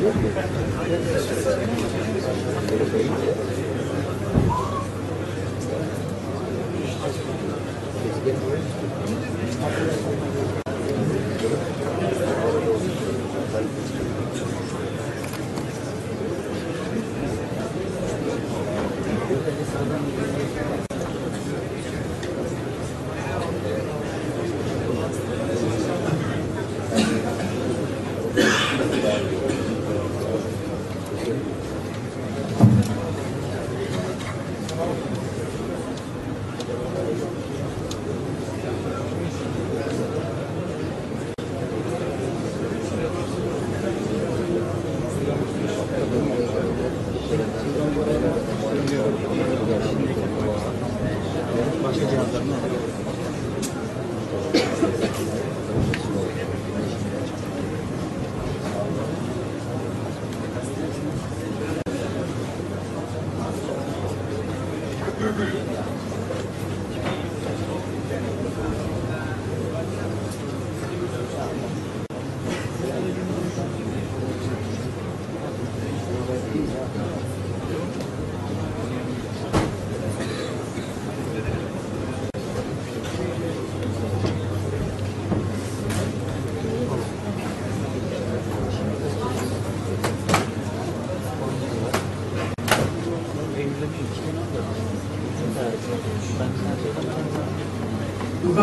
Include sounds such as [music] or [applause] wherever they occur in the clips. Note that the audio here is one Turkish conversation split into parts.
すいません。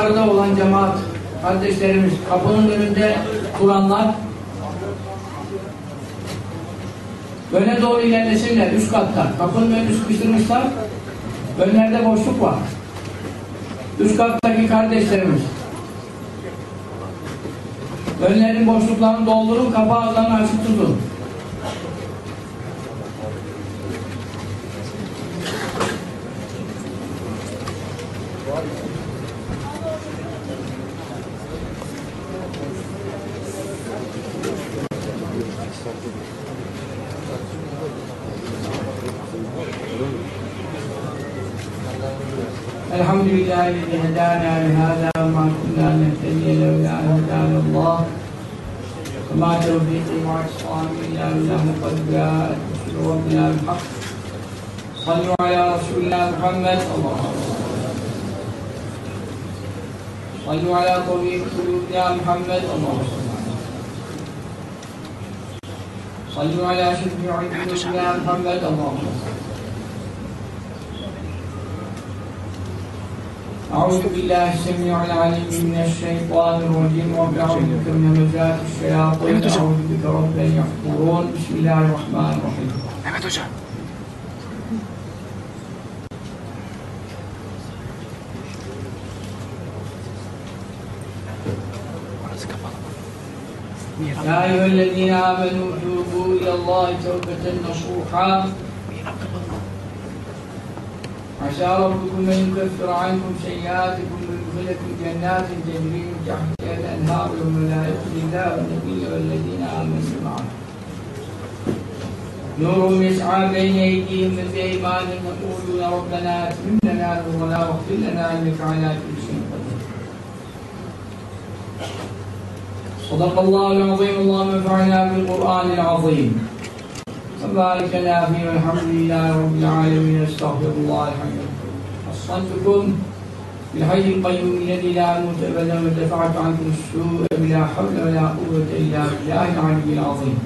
Yukarıda olan cemaat kardeşlerimiz kapının önünde duranlar öne doğru ilerlesinler üst katta. Kapının önünü sıkıştırmışlar. Önlerde boşluk var. Üst kattaki kardeşlerimiz önlerin boşluklarını doldurun, kapı ağızlarını açık tutun. الحمد لله الذي هدانا لهذا وما كنا نهتدي لولا أن هدانا الله. وما توفيقي وعصامي إلا بالله قد جاءت رسل ربنا بالحق. صلوا على رسول الله محمد. اللهم صلوا على طبيب قلوبنا محمد. اللهم صل على صلوا على شفيع قلوبنا محمد. اللهم أعوذ بالله السميع العليم من الشيطان الرجيم. رب أعوذ بك من همزات الشياطين. أعوذ بك رب أن يحضرون. بسم الله الرحمن الرحيم. يا أيها الذين آمنوا توبوا إلى الله توبة نصوحا? عسى ربكم أن يكفر عنكم سيئاتكم ويدخلكم جنات تجري من تحتها الأنهار يخزي الله النبي والذين آمنوا معه نور يسعى بين أيديهم من بأيمانهم يقولون ربنا أتمم لنا نورنا واغفر لنا إنك على كل صدق الله العظيم اللهم انفعنا بالقرآن العظيم وبارك لنا فيه والحمد لله رب العالمين استغفر الله الحي القيوم أصلتكم بالحي القيوم الذي لا موت ابدا ودفعت عنكم السوء بلا حول ولا قوة إلا بالله العلي العظيم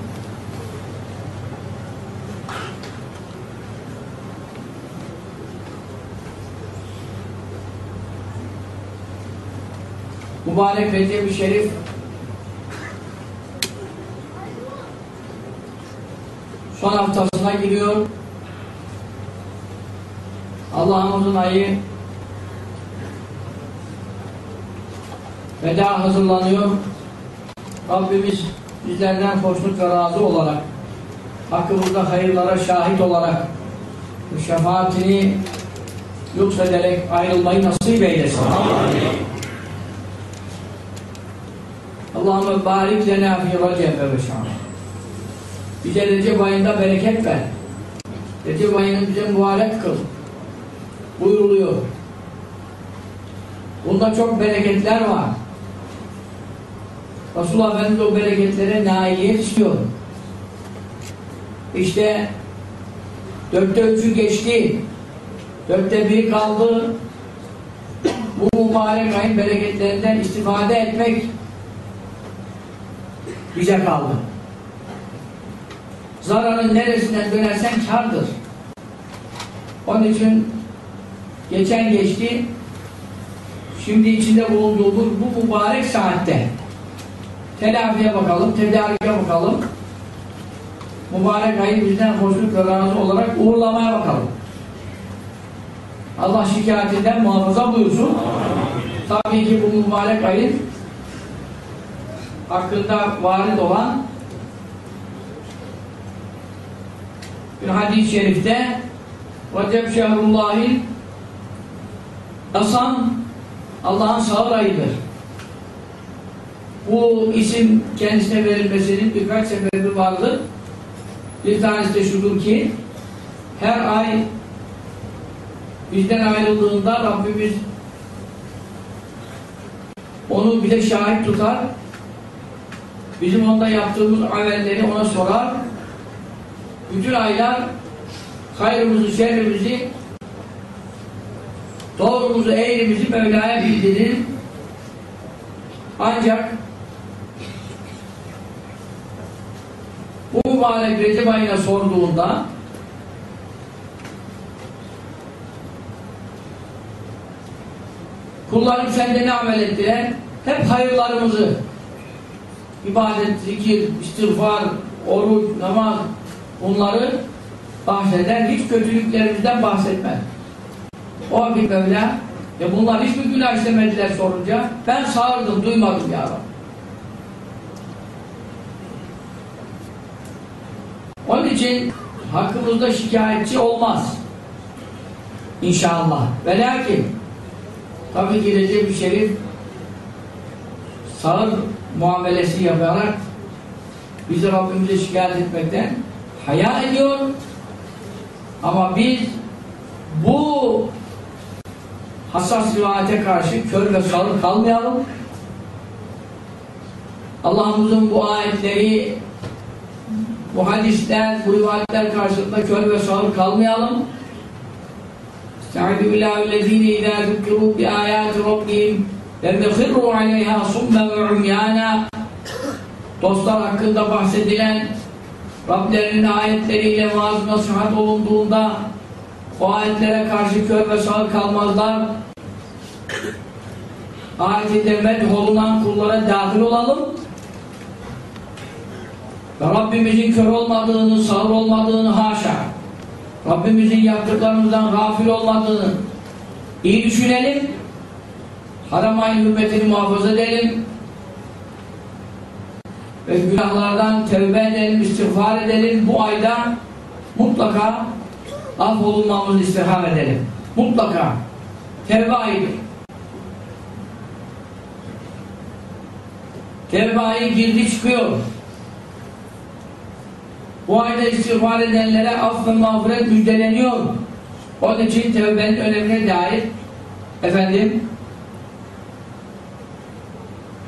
Mübarek Recep-i Şerif son haftasına giriyor. Allah'ımızın ayı veda hazırlanıyor. Rabbimiz bizlerden hoşnut ve razı olarak hakkımızda hayırlara şahit olarak şefaatini lütfederek ayrılmayı nasip eylesin. Allahümme barik lena fi recebe ve şahane. Bize Recep ayında bereket ver. Recep ayını bize mübarek kıl. Buyuruluyor. Bunda çok bereketler var. Resulullah Efendimiz o bereketlere nailiyet istiyor. işte dörtte üçü geçti. Dörtte biri kaldı. Bu mübarek ayın bereketlerinden istifade etmek bize kaldı. Zararın neresinden dönersen kardır. Onun için geçen geçti şimdi içinde bulunduğumuz bu mübarek saatte telafiye bakalım, tedarike bakalım. Mübarek ayı bizden hoşnut ve olarak uğurlamaya bakalım. Allah şikayetinden muhafaza buyursun. Tabii ki bu mübarek ayın hakkında varid olan bir hadis-i şerifte Recep şehrullahil Asam Allah'ın sağır ayıdır. Bu isim kendisine verilmesinin birkaç sebebi vardır. Bir tanesi de şudur ki her ay bizden ayrıldığında Rabbimiz onu bize şahit tutar bizim onda yaptığımız amelleri ona sorar bütün aylar hayrımızı, şerrimizi doğrumuzu, eğrimizi Mevla'ya bildirir ancak bu mübarek Recep ayına sorduğunda kullarım sende ne amel ettiler? Hep hayırlarımızı ibadet, zikir, istiğfar, oruç, namaz bunları bahseder. Hiç kötülüklerimizden bahsetmez. O vakit Mevla ya bunlar hiçbir günah işlemediler sorunca ben sağırdım, duymadım ya. Onun için hakkımızda şikayetçi olmaz. İnşallah. Ve lakin tabi ki Recep-i Şerif sağır muamelesi yaparak bizi Rabbimize şikayet etmekten haya ediyor. Ama biz bu hassas rivayete karşı kör ve sağır kalmayalım. Allah'ımızın bu ayetleri bu hadisler, bu rivayetler karşısında kör ve sağır kalmayalım. Estaizu billahi lezine idâ zükkerû bi âyâti rabbihim lem yehirrû aleyhâ summen ve umyâna Dostlar hakkında bahsedilen Rablerinin ayetleriyle vaaz nasihat olunduğunda o ayetlere karşı kör ve sağır kalmazlar. Ayet-i medh olunan kullara dahil olalım. Ve Rabbimizin kör olmadığını, sağır olmadığını haşa. Rabbimizin yaptıklarımızdan gafil olmadığını iyi düşünelim. Haram-ı hürmetini muhafaza edelim. Ve günahlardan tevbe edelim, istiğfar edelim. Bu ayda mutlaka affolunmamızı istirham edelim. Mutlaka. Tevbe ayıdır. Tevbe ayı girdi çıkıyor. Bu ayda istiğfar edenlere af ve mağfiret müjdeleniyor. Onun için tevbenin önemine dair efendim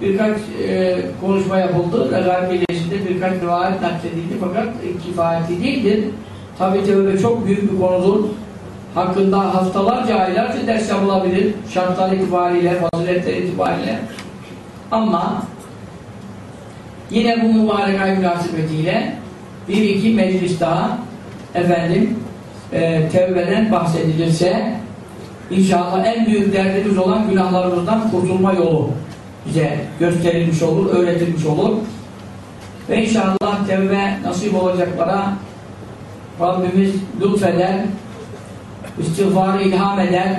birkaç e, konuşma yapıldı. Regal Birleşi'nde birkaç rivayet nakledildi fakat kifayeti değildir. Tabi tevbe çok büyük bir konudur. Hakkında haftalarca, aylarca ders yapılabilir. Şartlar itibariyle, faziletler itibariyle. Ama yine bu mübarek ay münasebetiyle bir iki meclis daha efendim e, tevbeden bahsedilirse inşallah en büyük derdimiz olan günahlarımızdan kurtulma yolu bize gösterilmiş olur, öğretilmiş olur. Ve inşallah tevbe nasip olacaklara Rabbimiz lütfeder, istiğfarı ilham eder,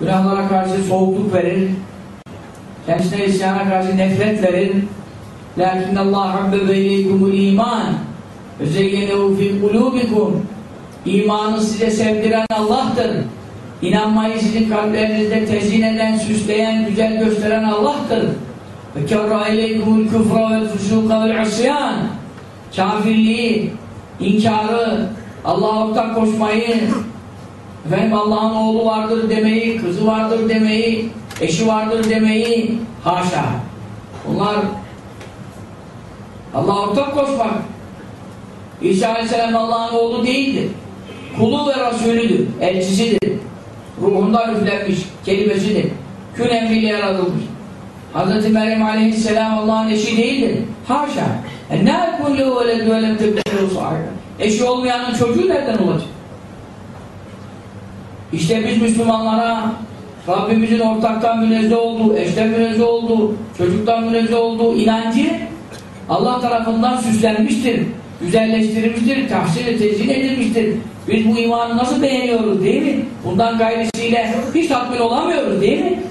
günahlara karşı soğukluk verir, kendisine isyana karşı nefret verir. Lakin Allah habbebe ileykumul iman ve zeyyenehu fi İmanı size sevdiren Allah'tır. İnanmayı sizin kalplerinizde tezyin eden, süsleyen, güzel gösteren Allah'tır. Ve kerra ileykumul küfra vel fusuka vel asyan kafirliği, inkarı, Allah'a ortak koşmayı, efendim Allah'ın oğlu vardır demeyi, kızı vardır demeyi, eşi vardır demeyi, haşa. Bunlar Allah'a ortak koşmak, İsa Aleyhisselam Allah'ın oğlu değildir. Kulu ve Resulüdür, elçisidir. Ruhundan üflenmiş kelimesidir. Kün emriyle yaratılmış. Hz. Meryem Aleyhisselam Allah'ın eşi değildir. Haşa. E ne öyle böyle tepkileri sahibi? Eşi olmayanın çocuğu nereden olacak? İşte biz Müslümanlara Rabbimizin ortaktan münezzeh olduğu, eşten münezzeh olduğu, çocuktan münezzeh olduğu inancı Allah tarafından süslenmiştir, güzelleştirilmiştir, tahsil tezyin edilmiştir. Biz bu imanı nasıl beğeniyoruz değil mi? Bundan gayrisiyle hiç tatmin olamıyoruz değil mi?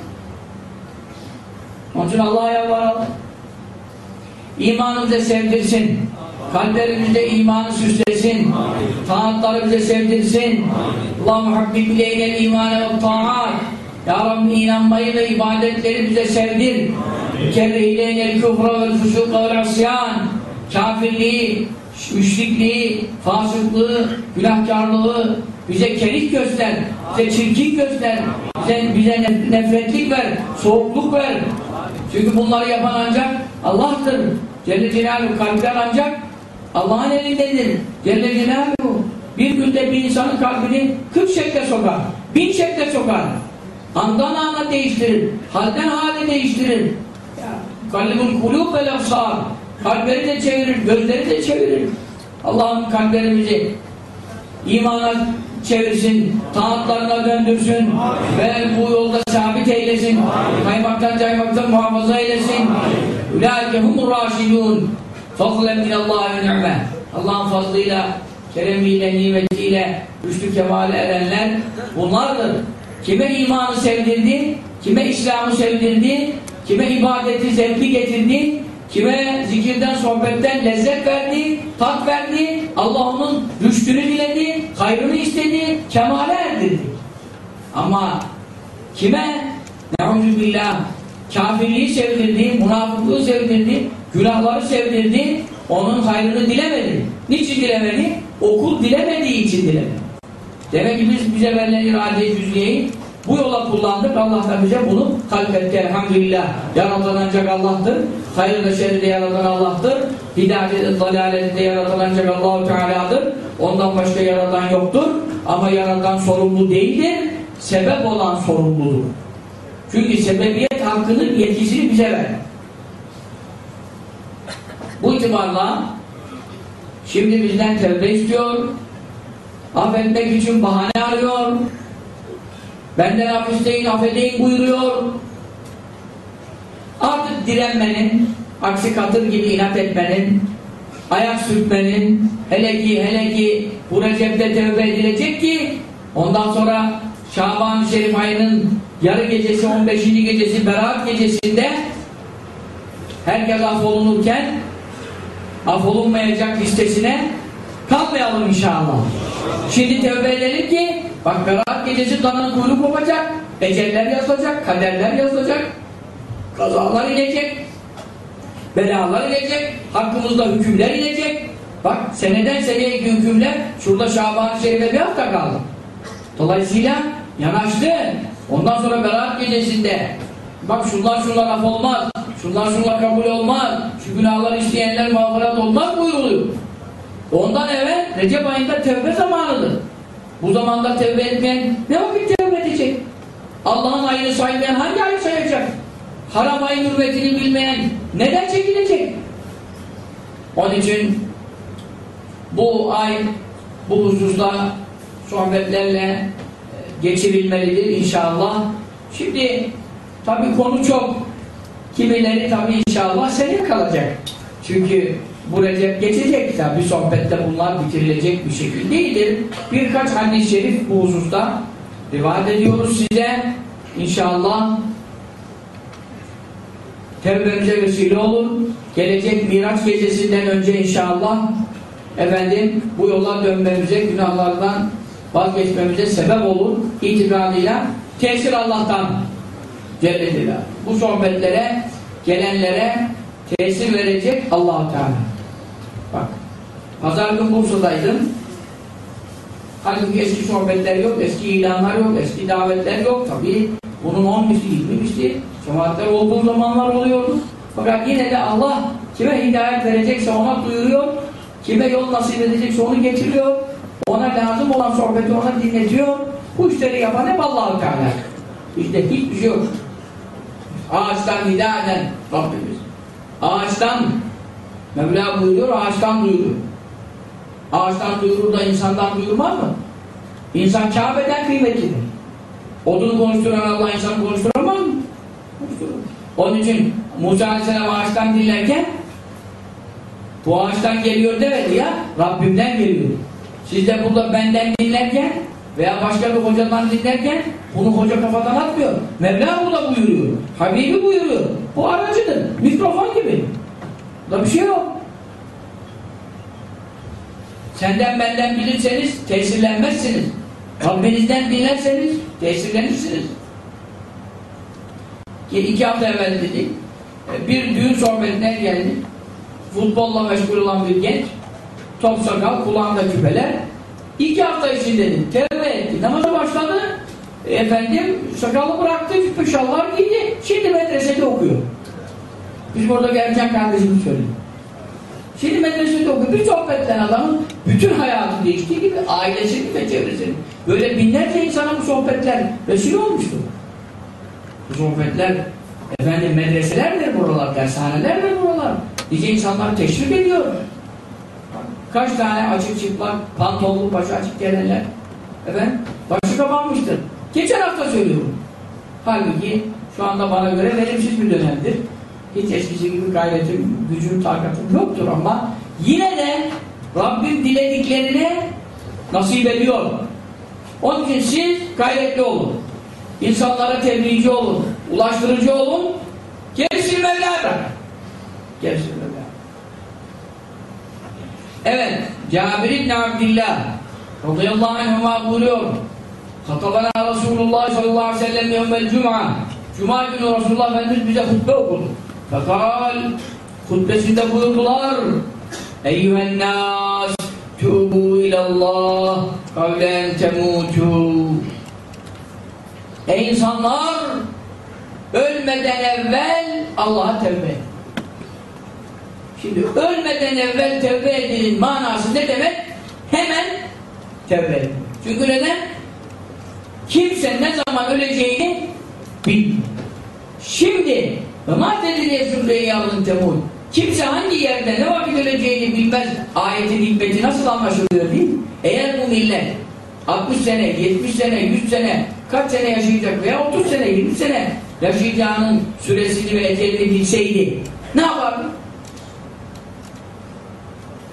Onun için Allah'a yalvaralım. İmanımıza sevdirsin. Kalplerimizde imanı süslesin. Taatları bize sevdirsin. Allahümme habbib ileynel imane ve taat. Ya Rabbi inanmayı ve ibadetleri bize sevdir. Kerre ileynel küfre vel fusuka vel asyan. Kafirliği, müşrikliği, fasıklığı, günahkarlığı bize kerik göster, bize çirkin göster, bize, bize nef- nefretlik ver, soğukluk ver. Çünkü bunları yapan ancak Allah'tır. Celle Celaluhu kalpler ancak Allah'ın elindedir. Celle Celaluhu bir günde bir insanın kalbini 40 şekle sokar, bin şekle sokar. Andan ana değiştirir, halden hale değiştirir. Kalbul kulub vel efsar. Kalpleri de çevirir, gözleri de çevirir. Allah'ım kalplerimizi imana çevirsin, taatlarına döndürsün ve bu yolda sabit eylesin. Kaymaktan caymaktan muhafaza eylesin. Ulaike humur raşidun. Fazlen minallahi ve ni'me. Allah'ın fazlıyla, keremiyle, nimetiyle güçlü kemale erenler bunlardır. Kime imanı sevdirdi, kime İslam'ı sevdirdi, kime ibadeti zevki getirdi, kime zikirden, sohbetten lezzet verdi, tat verdi, Allah onun rüştünü diledi, hayrını istedi, kemale erdirdi. Ama kime neuzübillah kafirliği sevdirdi, münafıklığı sevdirdi, günahları sevdirdi, onun hayrını dilemedi. Niçin dilemedi? Okul dilemediği için dilemedi. Demek ki biz bize verilen irade-i bu yola kullandık. Allah da bize bunu kalbetti. Elhamdülillah. Yaratan ancak Allah'tır. Hayrı da şerri de yaratan Allah'tır. Hidayeti de dalaleti de yaratan ancak Allahu Teala'dır. Ondan başka yaratan yoktur. Ama yaratan sorumlu değildir. Sebep olan sorumludur. Çünkü sebebiyet hakkının yetkisini bize ver. Bu itibarla şimdi bizden tevbe istiyor. Affetmek için bahane arıyor. Benden af isteyin, affedeyim buyuruyor. Artık direnmenin, aksi katır gibi inat etmenin, ayak sürtmenin, hele ki hele ki bu Recep'te tevbe edilecek ki ondan sonra Şaban-ı Şerif ayının yarı gecesi, 15. gecesi, Berat gecesinde herkes affolunurken affolunmayacak listesine kalmayalım inşallah. Şimdi tevbe edelim ki bak Berat gecesi dananın kuyruğu kopacak, eceller yazılacak, kaderler yazılacak, kazalar inecek, belalar inecek, hakkımızda hükümler inecek. Bak seneden seneye hükümler şurada Şaban-ı Şerif'e bir hafta kaldı. Dolayısıyla yanaştı. Ondan sonra Berat gecesinde bak şunlar şunlar af olmaz, şunlar şunlar kabul olmaz, şu günahları isteyenler mağfiret olmaz buyuruluyor. Ondan evvel Recep ayında tevbe zamanıdır. Bu zamanda tevbe etmeyen ne vakit tevbe edecek? Allah'ın ayını saymayan hangi ayı sayacak? Haram ayın hürmetini bilmeyen neden çekilecek? Onun için bu ay bu hususta sohbetlerle e, geçirilmelidir inşallah. Şimdi tabi konu çok. Kimileri tabi inşallah seneye kalacak. Çünkü bu Recep geçecek tabi sohbette bunlar bitirilecek bir şekilde değildir. Birkaç hadis-i şerif bu hususta rivayet ediyoruz size. İnşallah tevbemize vesile olur. Gelecek Miraç gecesinden önce inşallah efendim bu yola dönmemize, günahlardan vazgeçmemize sebep olur. İtikadıyla tesir Allah'tan Celle. Bu sohbetlere gelenlere tesir verecek allah Teala. Bak, pazar gün Bursa'daydım. Halbuki eski sohbetler yok, eski ilanlar yok, eski davetler yok. Tabii bunun 10 misli, 20 misli cemaatler olduğu zamanlar oluyordu. Fakat yine de Allah kime hidayet verecekse ona duyuruyor. Kime yol nasip edecekse onu getiriyor. Ona lazım olan sohbeti ona dinletiyor. Bu işleri yapan hep Allah-u Teala. İşte hiçbir şey yok. Ağaçtan nida eden Rabbimiz. Ağaçtan Mevla buyuruyor, ağaçtan duyuruyor. Ağaçtan duyurur da insandan duyurmaz mı? İnsan Kabe'den kıymetlidir. Odunu konuşturan Allah insanı konuşturamaz mı? Onun için Musa Aleyhisselam ağaçtan dinlerken bu ağaçtan geliyor demedi ya, Rabbimden geliyor. Siz de burada benden dinlerken veya başka bir hocadan dinlerken bunu hoca kafadan atmıyor. Mevla burada buyuruyor. Habibi buyuruyor. Bu aracıdır. Mikrofon gibi. Burada bir şey yok. Senden benden bilirseniz tesirlenmezsiniz. Rabbinizden dinlerseniz tesirlenirsiniz. Ki iki hafta evvel dedik. Bir düğün sohbetine geldi. Futbolla meşgul olan bir genç. Top sakal, kulağında küpeler. İki hafta içinde. Tevbe etti. Namaza başladı. Efendim sakalı bıraktı, küpe giydi. Şimdi medresede okuyor. Biz burada erken kardeşimiz söyledi. Şimdi medresede okuyor. Bir sohbetten adamın bütün hayatı değiştiği gibi ailesini ve çevresini. Böyle binlerce insana bu sohbetler vesile olmuştu. Bu sohbetler efendim medreselerdir buralar, dershanelerdir buralar. Nice insanlar teşvik ediyor. Kaç tane açık çıplak, pantolonlu başı açık gelenler efendim, başı kapanmıştır. Geçen hafta söylüyorum. Halbuki şu anda bana göre verimsiz bir dönemdir. Hiç eskisi gibi gayretim, gücüm, takatım yoktur ama yine de Rabbim dilediklerine nasip ediyor. Onun için siz gayretli olun. İnsanlara tebliğci olun. Ulaştırıcı olun. Gerisi Mevla bırak. Gerisi Mevla. Evet. Cabir İbn Abdillah radıyallahu anhuma buyuruyor. Katabana Resulullah sallallahu aleyhi ve sellem yevmel cuma. Cuma günü Resulullah Efendimiz bize hutbe okudu. Fekal hutbesinde buyurdular. Eyyühen nas tubu ilallah kavlen temutu. Ey insanlar ölmeden evvel Allah'a tevbe. Şimdi ölmeden evvel tevbe edinin manası ne demek? Hemen tevbe edin. Çünkü neden? Kimse ne zaman öleceğini bilmiyor. Şimdi ve maddediliye sürreyi yavrum temur. Kimse hangi yerde ne vakit öleceğini bilmez. Ayetin hikmeti nasıl anlaşılıyor değil mi? Eğer bu millet 60 sene, 70 sene, 100 sene kaç sene yaşayacak veya 30 sene, 20 sene yaşayacağının süresini ve ecelini bilseydi ne yapardı?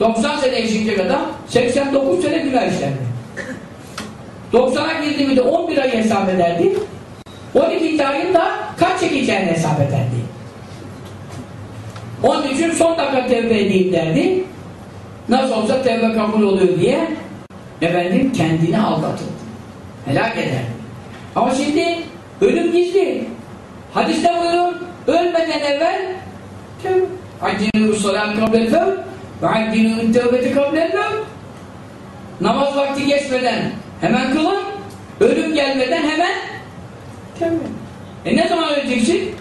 90 sene yaşayacak adam 89 sene günah işlerdi. 90'a girdi mi de 11 ay hesap ederdi. 12. ayın da kaç çekeceğini hesap ederdi. Onun için son dakika tevbe edeyim derdi. Nasıl olsa tevbe kabul oluyor diye efendim kendini aldatırdı. Helak eder. Ama şimdi ölüm gizli. Hadiste buyuruyor ölmeden evvel. Acilü salat kablel fevd ve acilü tevbeti kablel fevd. Namaz vakti geçmeden hemen kılın. Ölüm gelmeden hemen tevbe. E ne zaman öleceksin?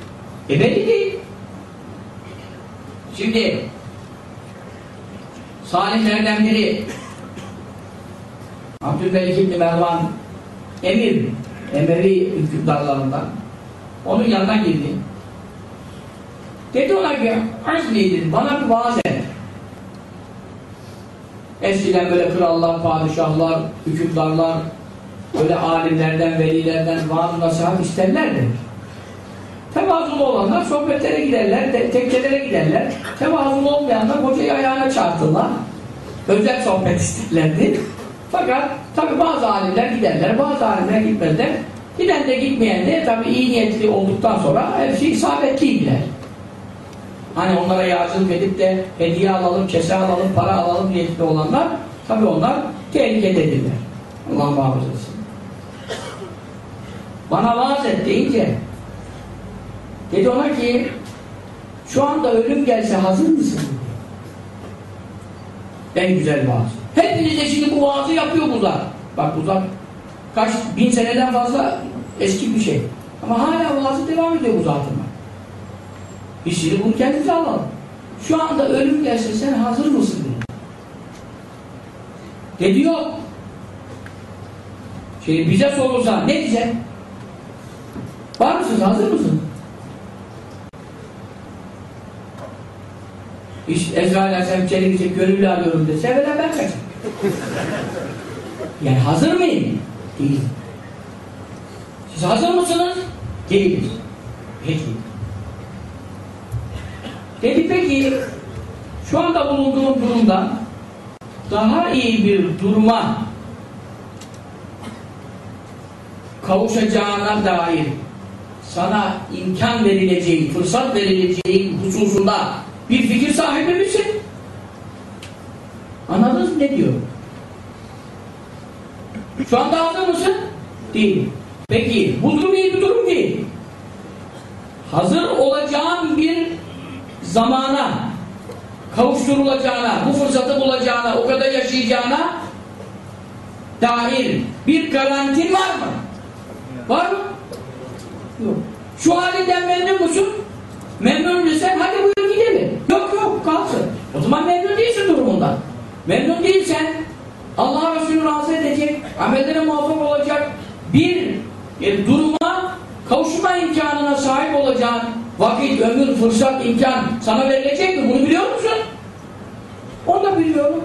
E belli değil. Şimdi salihlerden biri Abdülmelik İbni Mervan emir, Emevi hükümdarlarından onun yanına girdi. Dedi ona ki Azli'dir, bana bir vaaz et. Eskiden böyle krallar, padişahlar, hükümdarlar böyle alimlerden, velilerden vaaz nasihat isterlerdi. Tevazulu olanlar sohbetlere giderler, te tekkelere giderler. Tevazulu olmayanlar hocayı ayağına çarptılar. Özel sohbet isterlerdi. Fakat tabi bazı alimler giderler, bazı alimler gitmezler. Giden de gitmeyen de tabi iyi niyetli olduktan sonra hepsi isabetliydiler. Hani onlara yardım edip de hediye alalım, kese alalım, para alalım niyetli olanlar tabi onlar tehlikededirler. Allah muhafaza etsin. Bana vaaz et deyince dedi ona ki şu anda ölüm gelse hazır mısın? En güzel vaaz. Hepiniz de şimdi bu vaazı yapıyor bunlar. Bak bunlar kaç bin seneden fazla eski bir şey. Ama hala vaazı devam ediyor bu zatın. Biz şimdi bunu kendimize alalım. Şu anda ölüm gelse sen hazır mısın? Dedi yok. Şimdi bize sorulsa ne diyecek? Var mısınız? Hazır mısınız? İşte Ezrail Aleyhisselam içeri gidecek, gönüllü arıyorum dese evvela ben kaçarım. yani hazır mıyım? Değil. Siz hazır mısınız? Değiliz. Peki. Dedi peki şu anda bulunduğum durumda daha iyi bir duruma kavuşacağına dair sana imkan verileceği, fırsat verileceği hususunda bir fikir sahibi misin? Anladınız mı ne diyor? Şu anda hazır mısın? Değil. Peki bu durum iyi bir durum değil. Hazır olacağın bir zamana kavuşturulacağına, bu fırsatı bulacağına, o kadar yaşayacağına dair bir garantin var mı? Var mı? Yok. Şu halinden memnun musun? Memnun değilsen hadi buyur gidelim. Yok yok kalsın. O zaman memnun değilsin durumundan. Memnun değilsen Allah Resulü razı edecek, amellerine muvaffak olacak bir e, duruma kavuşma imkanına sahip olacağın vakit, ömür, fırsat, imkan sana verilecek mi? Bunu biliyor musun? Onu da biliyorum.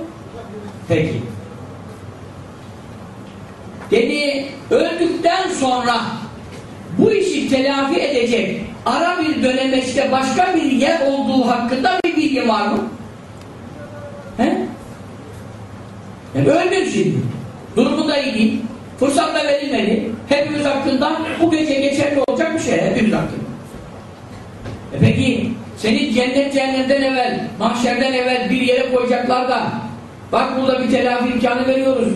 Peki. Dedi, öldükten sonra bu işi telafi edecek ara bir dönemeçte başka bir yer olduğu hakkında bir bilgi var mı? He? Yani öldün şimdi. Durumu da iyi değil. Fırsat da verilmedi. Hepimiz hakkında bu gece geçerli olacak bir şey. Hepimiz hakkında. E peki seni cennet cehennemden evvel, mahşerden evvel bir yere koyacaklar da bak burada bir telafi imkanı veriyoruz.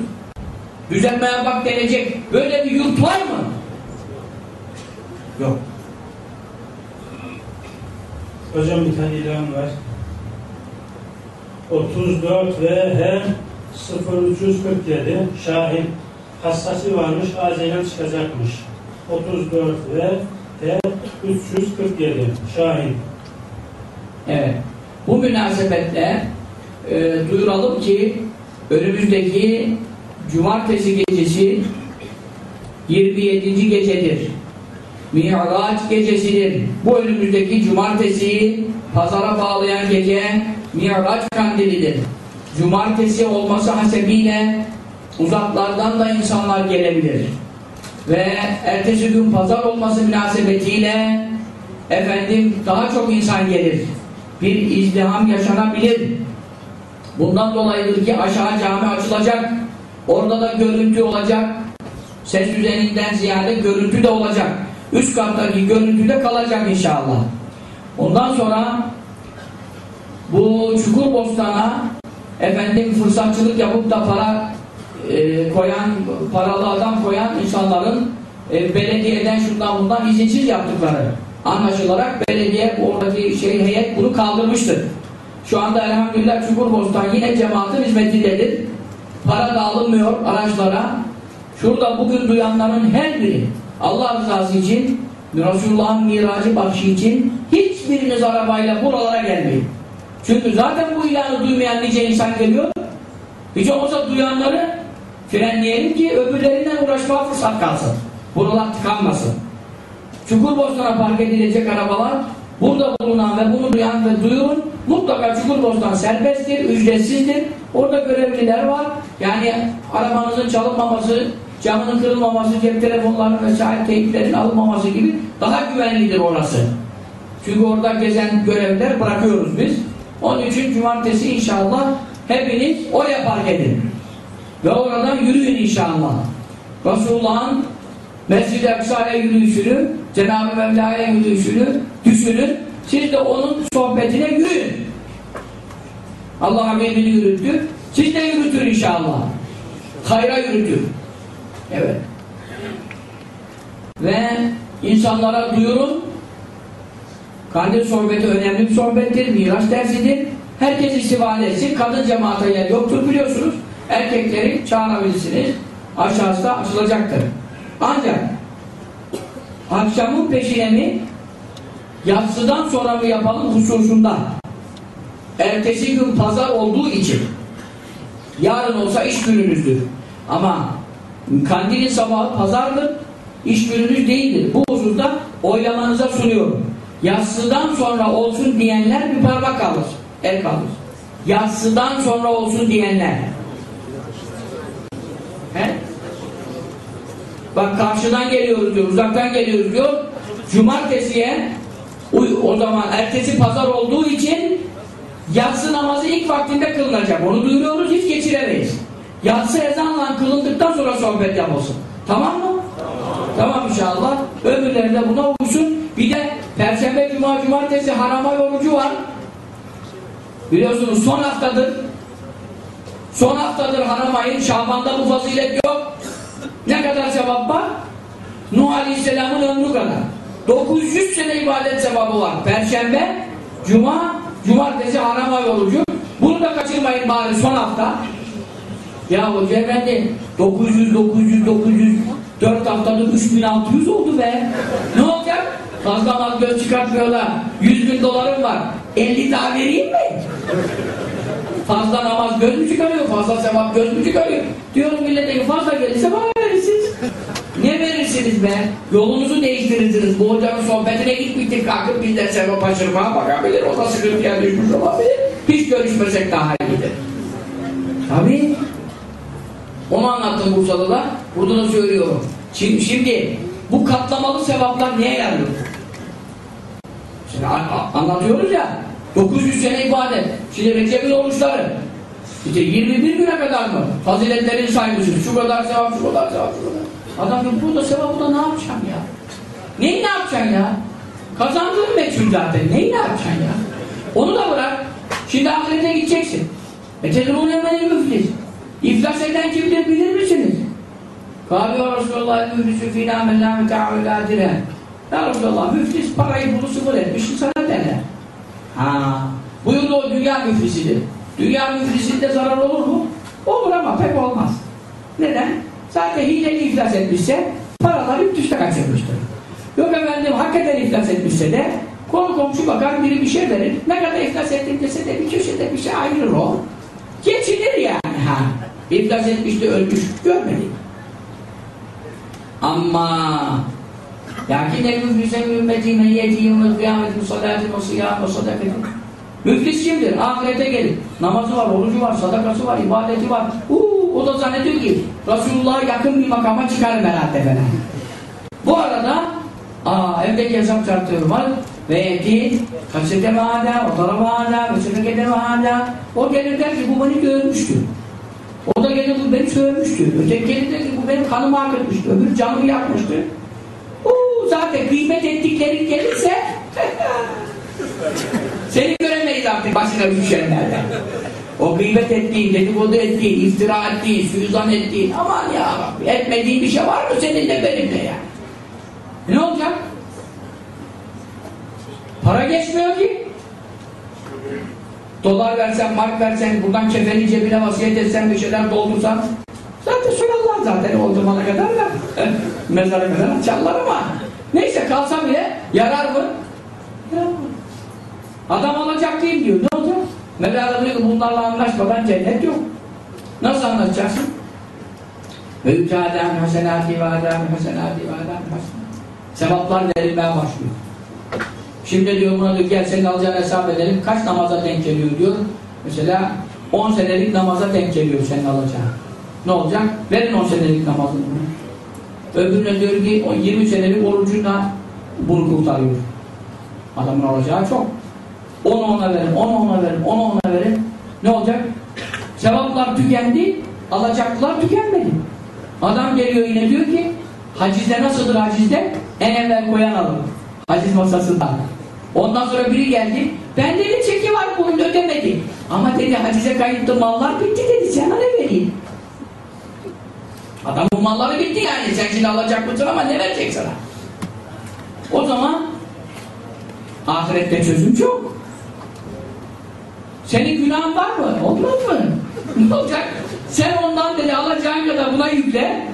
Düzelmeye bak denecek. Böyle bir yurt var mı? Yok. Hocam bir tane ilan var. 34 ve H 0347 Şahin hastası varmış acilen çıkacakmış. 34 ve H 347 Şahin. Evet. Bu münasebetle e, duyuralım ki önümüzdeki cumartesi gecesi 27. gecedir. Miraç gecesidir. Bu önümüzdeki cumartesiyi pazara bağlayan gece Miraç kandilidir. Cumartesi olması hasebiyle uzaklardan da insanlar gelebilir. Ve ertesi gün pazar olması münasebetiyle efendim daha çok insan gelir. Bir izdiham yaşanabilir. Bundan dolayıdır ki aşağı cami açılacak. Orada da görüntü olacak. Ses düzeninden ziyade görüntü de olacak. Üst kattaki görüntü de kalacak inşallah. Ondan sonra bu Çukurbostan'a efendim fırsatçılık yapıp da para e, koyan, paralı adam koyan insanların e, belediyeden şundan bundan izinsiz yaptıkları anlaşılarak belediye oradaki şey heyet bunu kaldırmıştır. Şu anda elhamdülillah Çukurbostan yine cemaatin hizmetindedir. Para da alınmıyor araçlara. Şurada bugün duyanların her biri Allah rızası için Resulullah'ın miracı bakışı için hiçbiriniz arabayla buralara gelmeyin. Çünkü zaten bu ilanı duymayan nice insan geliyor. Hiç olmazsa duyanları frenleyelim ki öbürlerinden uğraşmaya fırsat kalsın. Buralar tıkanmasın. Çukurbostan'a park edilecek arabalar burada bulunan ve bunu duyan ve duyurun mutlaka Çukurbostan serbesttir, ücretsizdir. Orada görevliler var. Yani arabanızın çalınmaması, camının kırılmaması, cep telefonlarının vesaire teyitlerin alınmaması gibi daha güvenlidir orası. Çünkü orada gezen görevliler bırakıyoruz biz. Onun için cumartesi inşallah hepiniz oraya park edin. Ve oradan yürüyün inşallah. Resulullah'ın Mescid-i Aksa'ya yürüyüşünü, Cenab-ı Mevla'ya yürüyüşünü düşünün. Siz de onun sohbetine yürüyün. Allah Habibini yürüttü. Siz de yürütün inşallah. Hayra yürütün. Evet. Ve insanlara duyurun. Kandil sohbeti önemli bir sohbettir. Miraç dersidir. Herkes istifade etsin. Kadın cemaate yer yoktur biliyorsunuz. Erkekleri çağırabilirsiniz. Aşağısı açılacaktır. Ancak akşamın peşine yatsıdan sonra mı yapalım hususunda ertesi gün pazar olduğu için Yarın olsa iş gününüzdür. Ama kandilin sabahı pazardır. İş gününüz değildir. Bu hususta oylamanıza sunuyorum. Yatsıdan sonra olsun diyenler bir parmak kalır. El kalır. Yatsıdan sonra olsun diyenler. He? Bak karşıdan geliyoruz diyor, uzaktan geliyoruz diyor. Cumartesiye o zaman ertesi pazar olduğu için yatsı namazı ilk vaktinde kılınacak. Onu duyuruyoruz hiç geçiremeyiz. Yatsı ezanla kılındıktan sonra sohbet yapılsın. Tamam mı? Tamam inşallah. Öbürleri de buna uysun. Bir de Perşembe, Cuma, Cumartesi harama yorucu var. Biliyorsunuz son haftadır. Son haftadır haram ayın. Şaban'da bu fazilet yok. Ne kadar sevap var? Nuh Aleyhisselam'ın ömrü kadar. 900 sene ibadet sevabı var. Perşembe, Cuma, Cumartesi haram ay. Bunu da kaçırmayın bari son hafta. Ya Hoca Efendi 900, 900, 900 4 haftadır 3600 oldu be. Ne olacak? Fazla mal göz çıkartmıyorlar. 100 bin dolarım var. 50 daha vereyim mi? Fazla namaz göz mü çıkarıyor? Fazla sevap göz mü çıkarıyor? Diyorum millete fazla gelirse bana verirsiniz. Ne verirsiniz be? Yolunuzu değiştirirsiniz. Bu hocanın sohbetine gitmiştik kalkıp biz de sevap aşırmaya bakabilir. O da sıkıntıya düşmüş olabilir. Hiç görüşmesek daha iyidir. Tabii. Onu anlattım Bursa'da da. Burada da söylüyorum. Şimdi, şimdi bu katlamalı sevaplar niye yarıyor? Şimdi anlatıyoruz ya 900 sene ibadet. Şimdi Recep'in oruçları. İşte 21 güne kadar mı? Faziletlerini saymışız. Şu kadar sevap, şu kadar sevap, şu kadar. Adam diyor burada sevabı da ne yapacağım ya? Neyi ne yapacaksın ya? Kazandığın meçhul zaten. Neyi ne yapacaksın ya? Onu da bırak. Şimdi ahirete gideceksin. E tezrûne menil müflis. İflas eden kimdir bilir misiniz? Kâbi ve Resulullah müflisü fînâ mellâ müteavülâdire. Ya Resulallah müflis parayı bunu sıfır etmiş sana derler. Ha. Buyurdu o dünya müflisidir. Dünya müflisinde zarar olur mu? Olur ama pek olmaz. Neden? Zaten hileli iflas etmişse paraları yurt dışına kaçırmıştır. Yok efendim hakikaten iflas etmişse de konu komşu bakar biri bir şey verir. Ne kadar iflas ettim dese de bir köşede bir şey ayrılır o. Geçinir yani ha. İflas etmiş de ölmüş görmedik. Ama lakin el müflise ümmeti men yetiyum ve kıyametin salatin ve sıyam ve sadakatin. Müflis kimdir? Ahirete gelir. Namazı var, orucu var, sadakası var, ibadeti var. Uuu, o da zannediyor ki Resulullah'a yakın bir makama çıkarım herhalde falan. Bu arada aa, evdeki hesap çarptırı var ve eti kasete ve hala, o tarafa hala, ve sıfırkete ve. O gelir der ki bu beni görmüştü. O da gelir bu beni sövmüştü. Öteki gelir der ki bu benim kanımı akıtmıştı. Öbür canımı yakmıştı. Uuu, zaten kıymet ettiklerin gelirse [laughs] seni göremeyiz artık başına düşenlerden. O gıybet ettiğin, dedikodu ettiğin, iftira ettiğin, suizan ettiğin, aman ya Rabbi, etmediğin bir şey var mı seninle benimle ya? E ne olacak? Para geçmiyor ki. Dolar versen, mark versen, buradan kefeni cebine vasiyet etsen, bir şeyler doldursan, zaten sorarlar zaten o zamana kadar da. [laughs] Mezara kadar açarlar ama. Neyse kalsa bile yarar mı? Yarar mı? Adam alacak değil diyor. Ne olacak? Mevlana diyor ki bunlarla anlaşmadan cennet yok. Nasıl anlaşacaksın? Ve yücadem hasenati ve adem hasenati ve adem hasenati. Sevaplar verilmeye başlıyor. Şimdi diyor buna diyor gel senin alacağın hesap edelim. Kaç namaza denk geliyor diyor. Mesela 10 senelik namaza denk geliyor senin alacağın. Ne olacak? Verin 10 senelik namazını. Öbürüne diyor ki o 20 senelik orucunla bunu kurtarıyor. Adamın alacağı çok. Onu ona verin, onu ona verin, onu ona verin. Ne olacak? Sevaplar tükendi, alacaklar tükenmedi. Adam geliyor yine diyor ki hacizde nasıldır hacizde? En evvel koyan alır. Haciz masasında. Ondan sonra biri geldi. Bende bir çeki var bunun ödemedi. Ama dedi hacize kayıtlı mallar bitti dedi. Sana ne vereyim? Adam bu malları bitti yani. Sen şimdi alacak mısın ama ne verecek sana? O zaman ahirette çözüm çok. Senin günahın var mı? Olmaz mı? [laughs] Ne olacak? Sen ondan dedi alacağın kadar buna yükle.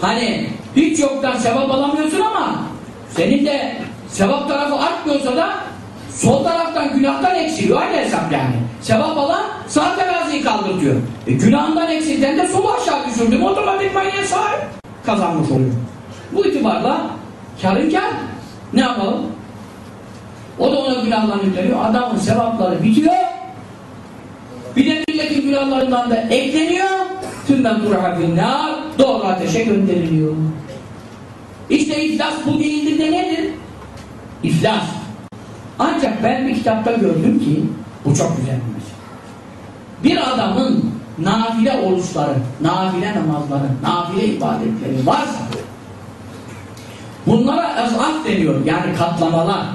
Hani hiç yoktan sevap alamıyorsun ama senin de sevap tarafı artmıyorsa da sol taraftan günahtan eksiliyor. Aynı hesap yani. sevap alan sağ teraziyi kaldırtıyor. E, günahından eksilten de solu aşağı düşürdüm. Otomatikman yine sahip kazanmış oluyor. Bu itibarla karın kar. Ne yapalım? O da ona günahlarını yükleniyor. Adamın sevapları bitiyor. Bir de milletin günahlarından da ekleniyor. Tümden durha finnar. Doğru ateşe gönderiliyor. İşte iflas bu değildir de nedir? İflas. Ancak ben bir kitapta gördüm ki bu çok güzel bir mesele. Bir adamın nafile oruçları, nafile namazları, nafile ibadetleri varsa bunlara azaf deniyor. Yani katlamalar.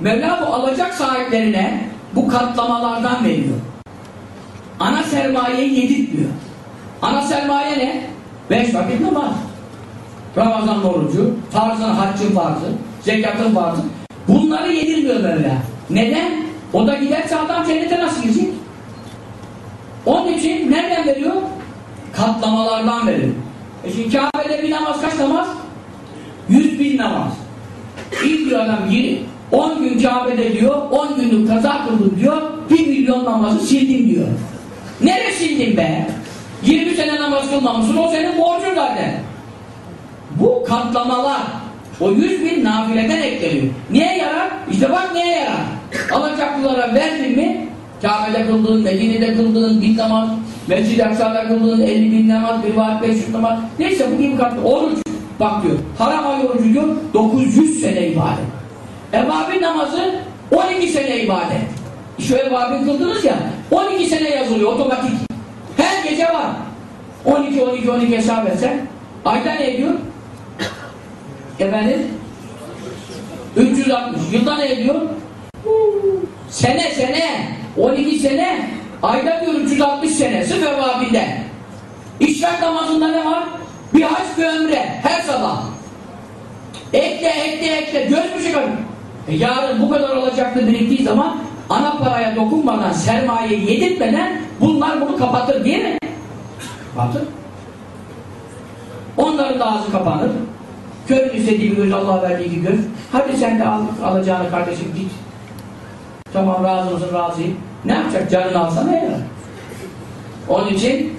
Mevla bu alacak sahiplerine bu katlamalardan veriyor. Ana sermayeyi yedirtmiyor. Ana sermaye ne? Beş vakit namaz. Ramazan orucu, farzın, haccın farzı, zekatın farzı. Bunları yedirmiyor Mevla. Neden? O da giderse adam cennete nasıl girecek? Onun için nereden veriyor? Katlamalardan veriyor. E şimdi Kabe'de bir namaz kaç namaz? Yüz bin namaz. İlk diyor adam yeni 10 gün Kabe'de diyor 10 günlük kaza kıldım diyor 1 milyon namazı sildim diyor. Nereye sildin be? 20 sene namaz kılmamışsın o senin borcun zaten. Bu katlamalar o 100 bin nafileden ekleniyor. Niye yarar? İşte bak niye yarar? Alacaklılara verdin mi Kabe'de kıldığın, Medine'de kıldığın bin namaz, Mescid-i Aksa'da kıldığın 50 bin namaz, bir vaat 500 namaz. Neyse bu gibi katlı. Oruç. Bak diyor. Haram ay orucu diyor. 900 sene ibadet. Ebabil namazı 12 sene ibadet. Şu ebabil kıldınız ya 12 sene yazılıyor otomatik. Her gece var. 12 12 12 hesap etsen ayda ne ediyor? Efendim 360. Yılda ne ediyor? Sene sene 12 sene ayda diyor 360 sene sırf ebabilde. İşrak namazında ne var? Bir haç bir ömre her sabah. Ekle ekle ekle göz mü çıkarıyor? E yarın bu kadar olacaklı biriktiği zaman ana paraya dokunmadan, sermaye yedirtmeden bunlar bunu kapatır değil mi? Kapatır. Onların da ağzı kapanır. Körün istediği göz, Allah verdiği bir göz. Hadi sen de al, alacağını kardeşim git. Tamam razı mısın razıyım. Ne yapacak? Canını alsa ne yarar? Onun için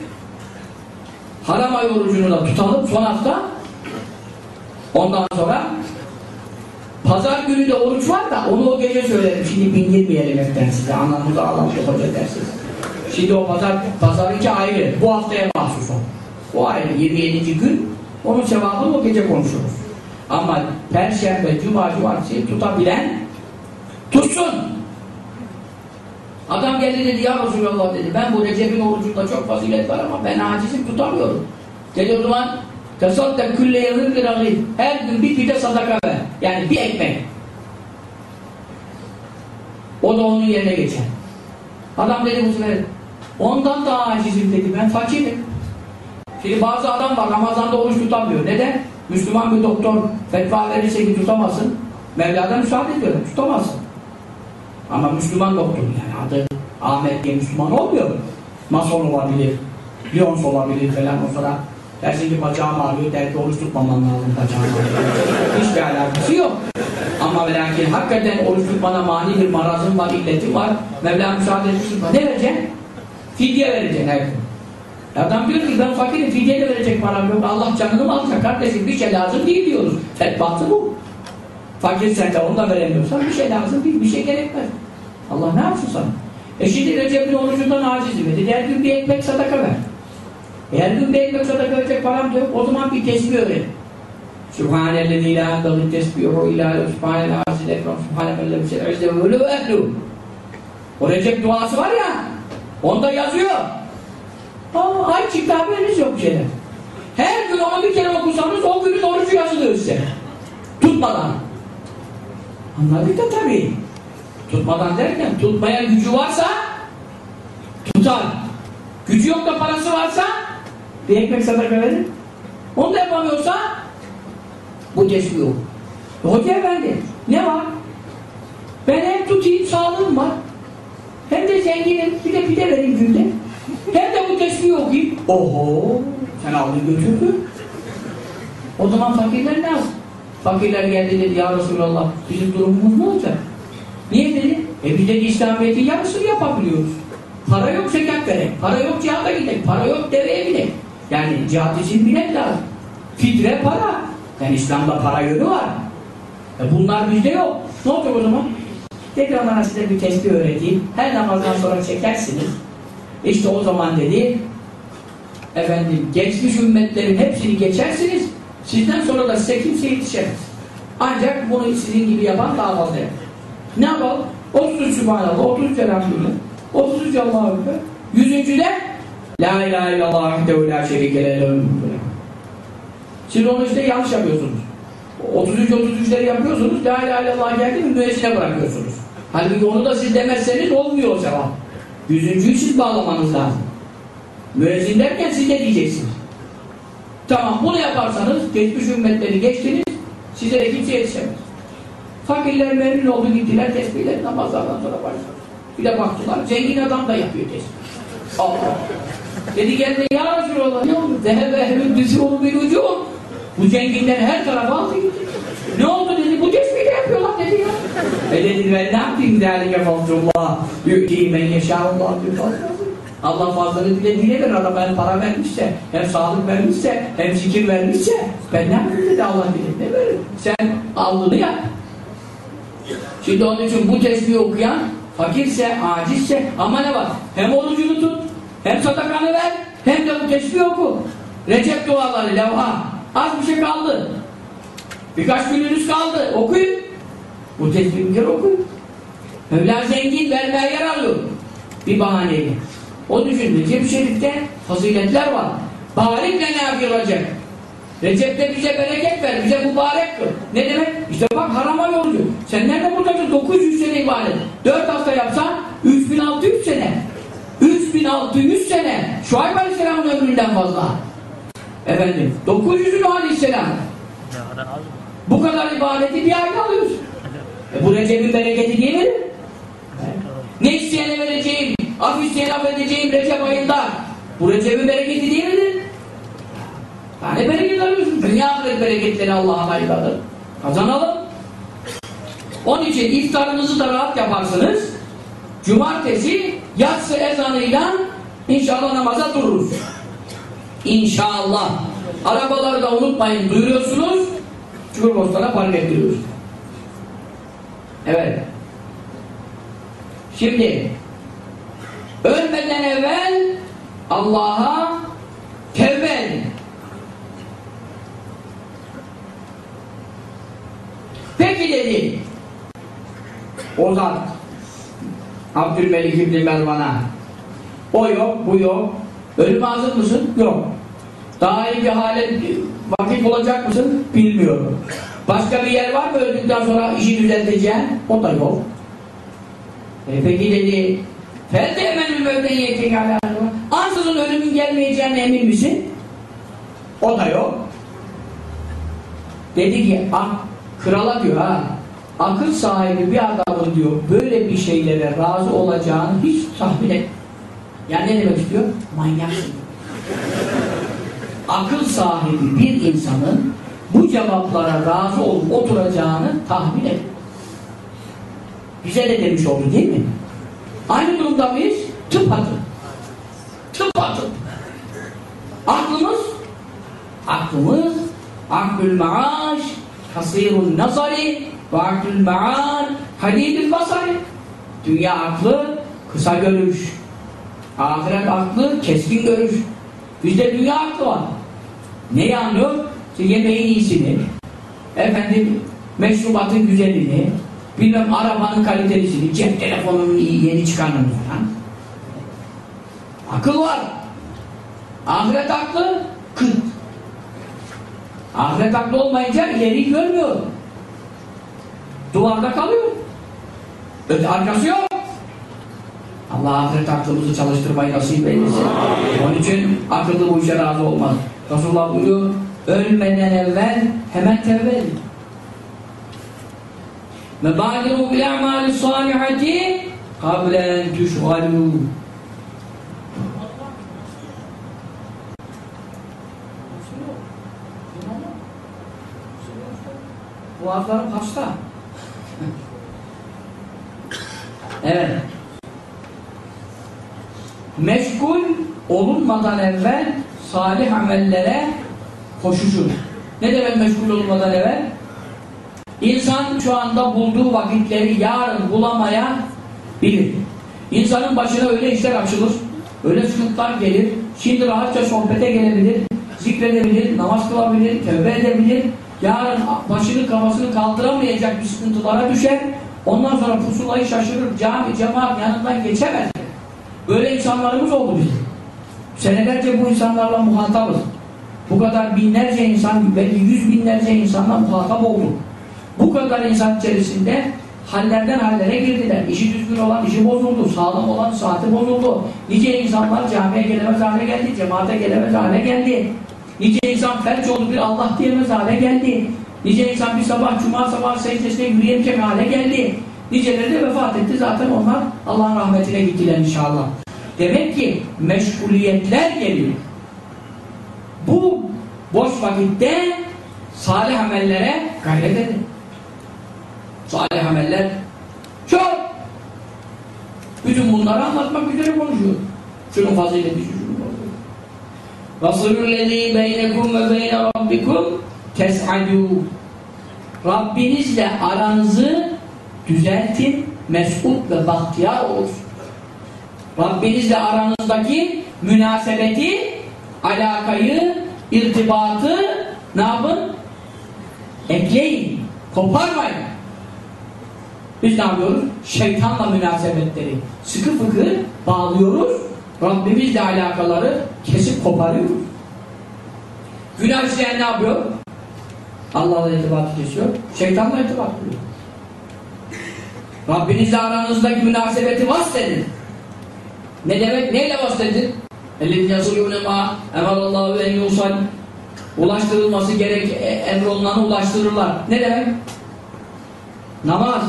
haram ay orucunu da tutalım son hafta. Ondan sonra Pazar günü de oruç var da onu o gece söylerim. Şimdi bindirmeyelim hepten size. Anlamızı ağlamış hoca dersiniz. Şimdi o pazar, pazar iki ayrı. Bu haftaya mahsus o. O ayrı. 27. gün onun sevabını o gece konuşuruz. Ama Perşembe, Cuma, Cumartesi tutabilen tutsun. Adam geldi dedi ya Resulallah dedi. Ben bu Recep'in orucunda çok fazilet var ama ben acizim tutamıyorum. Dedi o zaman Tesadda külle yazın liragîb. Her gün bir pide sadaka ver. Yani bir ekmek. O da onun yerine geçer. Adam dedi bu sefer ondan daha acizim dedi. Ben fakirim. Şimdi bazı adam var Ramazan'da oruç tutamıyor. Neden? Müslüman bir doktor fetva verirse ki tutamasın. Mevla'dan müsaade ediyor. Tutamazsın. Ama Müslüman doktor yani adı Ahmet diye Müslüman olmuyor. Mason olabilir. Lyons olabilir falan o sonra Dersin ki bacağım ağrıyor, der ki oruç tutmaman lazım bacağım ağrıyor. Hiçbir alakası yok. Ama ve lakin hakikaten oruç tutmana mani bir marazın var, illetin var. Mevla müsaade etmişsin. Ne vereceksin? Fidye vereceksin her gün. Adam diyor ki ben fakirim, fidye de verecek param yok. Allah canını mı alacak kardeşim? Bir şey lazım değil diyoruz. Fetbahtı bu. Fakir sen de onu da veremiyorsan bir şey lazım değil, bir şey gerekmez. Allah ne yapsın sana? E şimdi Recep'in orucundan acizim dedi. Her gün bir ekmek sadaka ver. Eğer gün bir ekmek sadaka verecek param da yok, o zaman bir tesbih öğren. Sübhanellezî ilâ endalı tesbihu ilâ sübhanel azil ekrem sübhanellezî izze ve hülü ve ehlu. O Recep duası var ya, onda yazıyor. Aa, ay çıktı haberiniz yok bir şeyler. Her gün onu bir kere okusanız o günün orucu yazılıyor size. Tutmadan. Anladık da tabii. Tutmadan derken tutmaya gücü varsa tutar. Gücü yok da parası varsa bir ekmek sadaka verir. Onu da yapamıyorsa bu tesbih yok. Hoca efendi ne var? Ben hem tutayım sağlığım var. Hem de zenginim. Bir de pide vereyim günde. Hem de bu tesbih okuyayım. Oho! Sen aldın götürdün. O zaman fakirler ne yap? Fakirler geldi dedi ya Resulallah bizim durumumuz ne olacak? Niye dedi? E biz de İslamiyet'in yarısını yapabiliyoruz. Para yok zekat verek, para yok cihada gidek, para yok deveye gidek. Yani cihat için bilet lazım. Fitre para. Yani İslam'da para yönü var. E bunlar bizde yok. Ne olacak o zaman? Tekrar bana size bir tesbih öğreteyim. Her namazdan sonra çekersiniz. İşte o zaman dedi efendim geçmiş ümmetlerin hepsini geçersiniz. Sizden sonra da size kimse yetişemez. Ancak bunu sizin gibi yapan daha fazla yapar. Ne yapalım? 33 Sübhanallah, 33 Elhamdülillah, 33 Allah'a Ekber. Yüzüncüde La ilahe illallah vahdehu la şerike Siz onu işte yanlış yapıyorsunuz. 33 33'leri yapıyorsunuz. La ilahe illallah geldi mi müezzine bırakıyorsunuz. Halbuki onu da siz demezseniz olmuyor o sevap. Yüzüncüyü siz bağlamanız lazım. Müezzin derken siz de diyeceksiniz. Tamam bunu yaparsanız geçmiş ümmetleri geçtiniz size de kimse yetişemez. Fakirler memnun oldu gittiler tesbihler namazlardan sonra başladı. Bir de baktılar zengin adam da yapıyor tesbih. Allah. Dedi geldi ya Resulallah ne oldu? Zehebe ehlül düzü olu bir ucu. Bu zenginler her tarafa aldı gitti. Ne oldu dedi bu tesbihi de yapıyorlar dedi ya. E dedi ben ne yapayım zâlike fazlullah. Yü'tî men yeşâullah Allah fazlını dile dile verir. Adam hem para vermişse, hem sağlık vermişse, hem zikir vermişse ben ne yapayım dedi Allah bilir. Ne verir? Sen aldığını yap. Şimdi onun için bu tesbihi okuyan fakirse, acizse ama ne var? Hem orucunu tut, hem sadakanı ver, hem de bu tesbihi oku. Recep duaları, levha. Az bir şey kaldı. Birkaç gününüz kaldı. Okuyun. Bu kere okuyun. Mevla zengin vermeye yer alıyor. Bir bahaneyle. O için Recep-i Şerif'te faziletler var. Barik lena olacak. Recep'te bize bereket ver, bize mübarek kıl. Ne demek? İşte bak harama yolcu. Sen nerede bulacaksın? 900 sene ibadet. 4 hafta yapsan 3600 sene. 3600 sene. Şuayb Aleyhisselam'ın ömründen fazla. Efendim, 900'ün Aleyhisselam. Bu kadar ibadeti bir ayda alıyorsun. E bu Recep'in bereketi değil mi? Ne isteyene vereceğim, af isteyene affedeceğim Recep ayında. Bu Recep'in bereketi değil midir? Yani bereket alıyorsun. Dünya ahiret bereketleri Allah'a hayırlıdır. Kazanalım. Onun için iftarınızı da rahat yaparsınız. Cumartesi yatsı ezanıyla inşallah namaza dururuz. İnşallah. Arabaları da unutmayın duyuruyorsunuz. Çukurbostan'a park ettiriyoruz. Evet. Şimdi ölmeden evvel Allah'a tevbe edin. Peki dedi. O zat Abdülmelik İbni Mervan'a o yok, bu yok. Ölüme hazır mısın? Yok. Daha iyi bir hale vakit olacak mısın? Bilmiyorum. Başka bir yer var mı öldükten sonra işi düzelteceğin? O da yok. E peki dedi Felde emenül mevden yetik Ansızın ölümün gelmeyeceğine emin misin? O da yok. Dedi ki ah, krala diyor ha akıl sahibi bir adamın diyor böyle bir şeylere razı olacağını hiç tahmin et. Yani ne demek istiyor? Manyaksın. akıl sahibi bir insanın bu cevaplara razı olup oturacağını tahmin et. Bize de demiş oldu değil mi? Aynı durumda mıyız? Tıp atın. Tıp atın. Aklımız aklımız aklül maaş kasirun nazari ve aklül ma'an halidül basari dünya aklı kısa görüş ahiret aklı keskin görüş bizde dünya aklı var neyi anlıyor? İşte yemeğin iyisini efendim meşrubatın güzelini bilmem arabanın kalitesini cep telefonunun iyi yeni çıkanını falan. Akıl var. Ahiret aklı kıt ahiret aklı olmayınca ileri görmüyor. Duvarda kalıyor. Öte arkası yok. Allah ahiret aklımızı çalıştırmayı nasip eylesin. Onun için akıllı bu işe razı olmaz Resulullah buyuruyor Ölmeden evvel hemen tevbe edin. Mebadiru bil amali salihati kablen tüşgalû. Bu harflarım hasta. evet. Meşgul olunmadan evvel salih amellere koşuşur. Ne demek meşgul olunmadan evvel? İnsan şu anda bulduğu vakitleri yarın bulamaya bilir. İnsanın başına öyle işler açılır, öyle sıkıntılar gelir. Şimdi rahatça sohbete gelebilir, zikredebilir, namaz kılabilir, tövbe edebilir. Yarın başını kafasını kaldıramayacak bir sıkıntılara düşer. Ondan sonra pusulayı şaşırır, cami, cemaat yanından geçemez. Böyle insanlarımız oldu bizim. Senelerce bu insanlarla muhatabız. Bu kadar binlerce insan, belki yüz binlerce insanla muhatap olduk. Bu kadar insan içerisinde hallerden hallere girdiler. İşi düzgün olan işi bozuldu. Sağlam olan saati bozuldu. Nice insanlar camiye gelemez hale geldi. Cemaate gelemez hale geldi. Nice insan felç oldu bir Allah diyemez hale geldi. Nice insan bir sabah cuma sabah secdesine yürüyemeyecek hale geldi. Niceleri de vefat etti. Zaten onlar Allah'ın rahmetine gittiler inşallah. Demek ki meşguliyetler geliyor bu boş vakitte salih amellere gayret edin. Salih ameller çok. Bütün bunları anlatmak üzere konuşuyor. Şunun fazileti şunun fazileti. Vasırüllezî beynekum ve beyne rabbikum tes'adû Rabbinizle aranızı düzeltin, mesut ve bahtiyar olsun. Rabbinizle aranızdaki münasebeti alakayı, irtibatı ne yapın? Ekleyin, koparmayın. Biz ne yapıyoruz? Şeytanla münasebetleri sıkı fıkı bağlıyoruz. Rabbimizle alakaları kesip koparıyoruz. Günah işleyen ne yapıyor? Allah'la irtibatı kesiyor. Şeytanla irtibat kuruyor. Rabbinizle aranızdaki münasebeti vasfedin. Ne demek? Neyle vasfedin? اَلَّذِينَ يَصُلُونَ مَا اَمَرَ اللّٰهُ اَنْ يُوصَلْ Ulaştırılması gerek, e, emrolunanı ulaştırırlar. Ne demek? Namaz.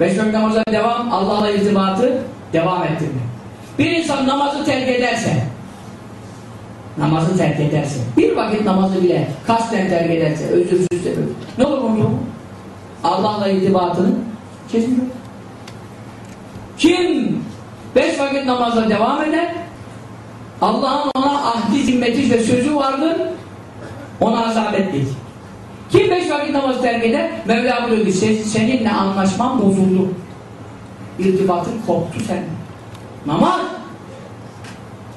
Beş vakit namaza devam, Allah'la irtibatı devam ettirmek. Bir insan namazı terk ederse, namazı terk ederse, bir vakit namazı bile kasten terk ederse, özürsüz sebep, ne olur onun durumu? Allah'la irtibatını kesiyor. Kim beş vakit namazla devam eder, Allah'ın ona ahdi zimmeti ve sözü vardır, ona azap ettik. Kim beş vakit namazı terk eder? Mevla buyuruyor ki seninle anlaşmam bozuldu. İrtibatın koptu sen. Namaz.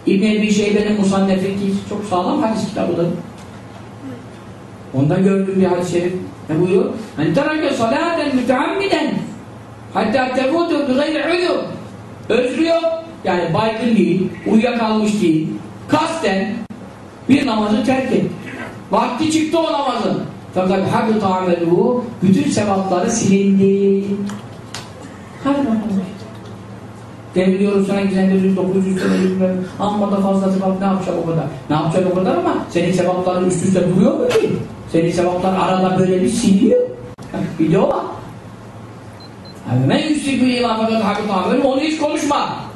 İbn-i Ebi Şeybe'nin Musannefi ki çok sağlam hadis kitabıdır. Onda gördüğüm bir hadis-i şerif. Ne buyuruyor? Men terake salaten müteammiden hatta tefutu bi gayri udur. Özrü yok. Yani baygın değil, uyuyakalmış değil. Kasten bir namazı terk etti. Vakti çıktı o namazın. Fakat habita ameluhu bütün sevapları silindi. Devriyoruz sana giden 900 lira bilmem. Amma da fazla sevap ne yapacak o kadar? Ne yapacak o kadar ama senin sevapların üst üste duruyor mu ki? Senin sevaplar arada böyle bir siliyor. [laughs] Bir de o var. Yani men yüksek bir iman fakat habita ameluhu onu hiç konuşma.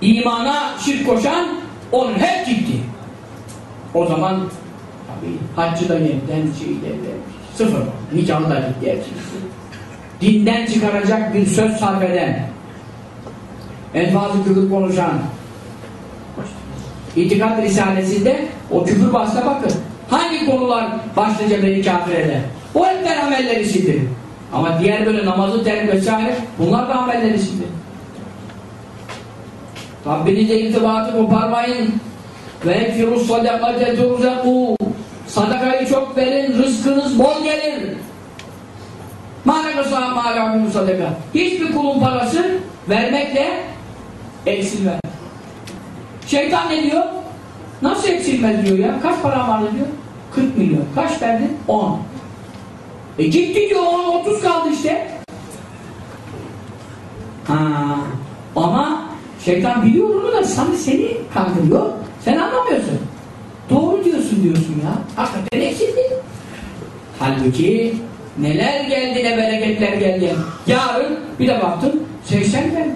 İmana şirk koşan onun hep gitti. O zaman Haccı da yeniden şeyde de sıfır. Nikahı da gitti hepsi. Dinden çıkaracak bir söz sarf eden enfazı küfür konuşan İtikat Risalesi'nde o küfür bahsine bakın. Hangi konular başlıca beni kafir eder? O hepten amelleri sildir. Ama diğer böyle namazı terk vesaire bunlar da amelleri sildir. Rabbinize irtibatı koparmayın. Ve ekfirus sadakate turzakû Sadakayı çok verin, rızkınız bol gelir. Mâleke sâ mâlâhû sadaka. Hiçbir kulun parası vermekle eksilmez. Şeytan ne diyor? Nasıl eksilmez diyor ya? Kaç para vardı diyor? 40 milyon. Kaç verdin? 10. E gitti diyor 10, 30 kaldı işte. Ha. Ama şeytan biliyor onu da sanki seni kandırıyor. Sen anlamıyorsun. Doğru diyorsun diyorsun ya. Hakikaten eksildi. Halbuki neler geldi ne bereketler geldi. Yarın bir de baktın 80 geldi.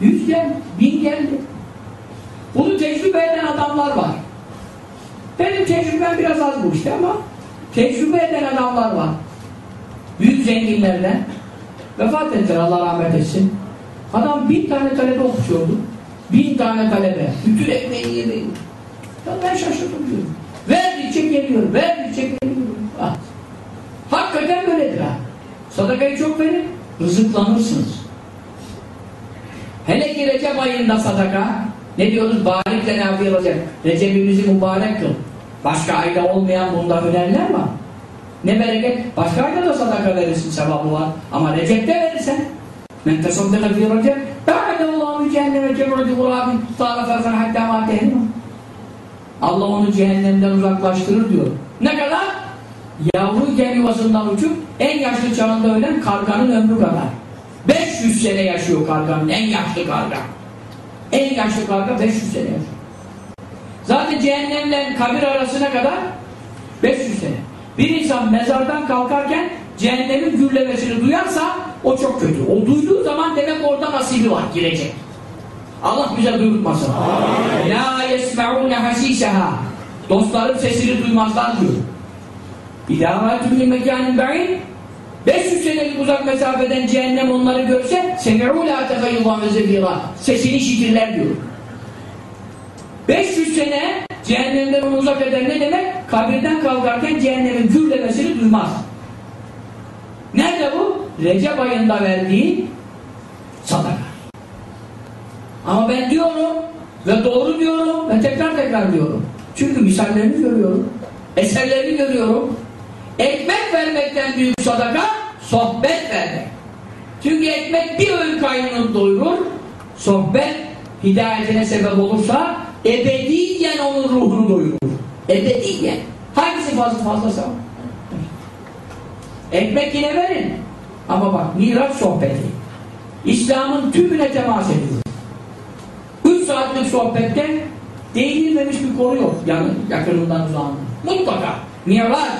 100 geldi. 1000 geldi. Bunu tecrübe eden adamlar var. Benim tecrübem biraz az bu işte ama tecrübe eden adamlar var. Büyük zenginlerden vefat ettiler Allah rahmet etsin. Adam bin tane talebe okutuyordu. Bin tane talebe. Bütün ekmeğini yemeyi. Ya ben şaşırdım diyorum. Verdikçe geliyor, verdikçe geliyor. Ah. Hakikaten böyledir ha. Sadakayı çok verin, rızıklanırsınız. Hele ki Recep ayında sadaka, ne diyoruz? Barikle ne olacak? Recep'imizi mübarek kıl. Başka ayda olmayan bunda hünerler var. Ne bereket? Başka ayda da sadaka verirsin, sevabı var. Ama Recep'te verirsen, men tesaddaka fi Recep, ba'dallahu cehenneme cem'udi gurabin, ta'ala ferfen hatta ma. Allah onu cehennemden uzaklaştırır diyor. Ne kadar? Yavruyken yuvasından uçup en yaşlı çağında ölen karganın ömrü kadar. 500 sene yaşıyor karganın, en yaşlı karga. En yaşlı karga 500 sene yaşıyor. Zaten cehennemle kabir arasına kadar 500 sene. Bir insan mezardan kalkarken cehennemin gürlemesini duyarsa o çok kötü. O duyduğu zaman demek orada nasibi var, girecek. Allah bize duyurtmasın. La yesme'ûne hasîseha. Dostların sesini duymazlar diyor. İdâvâtü min mekânin ba'in 500 senelik uzak mesafeden cehennem onları görse semi'û lâ tegayyudan ve zefîrâ. Sesini işitirler diyor. 500 sene cehennemden onu uzak eder ne demek? Kabirden kalkarken cehennemin gürlemesini duymaz. Nerede bu? Recep ayında verdiği sadaka. Ama ben diyorum ve doğru diyorum ve tekrar tekrar diyorum. Çünkü misallerini görüyorum. Eserlerini görüyorum. Ekmek vermekten büyük sadaka sohbet vermek. Çünkü ekmek bir öğün kaynını doyurur. Sohbet hidayetine sebep olursa ebediyen onun ruhunu doyurur. Ebediyen. Hangisi fazla fazlası? Ekmek yine verin. Ama bak miraç sohbeti. İslam'ın tümüne temas ediyor. 3 saatlik sohbette değinilmemiş bir konu yok. Yani yakınından uzağından. Mutlaka. Miraç.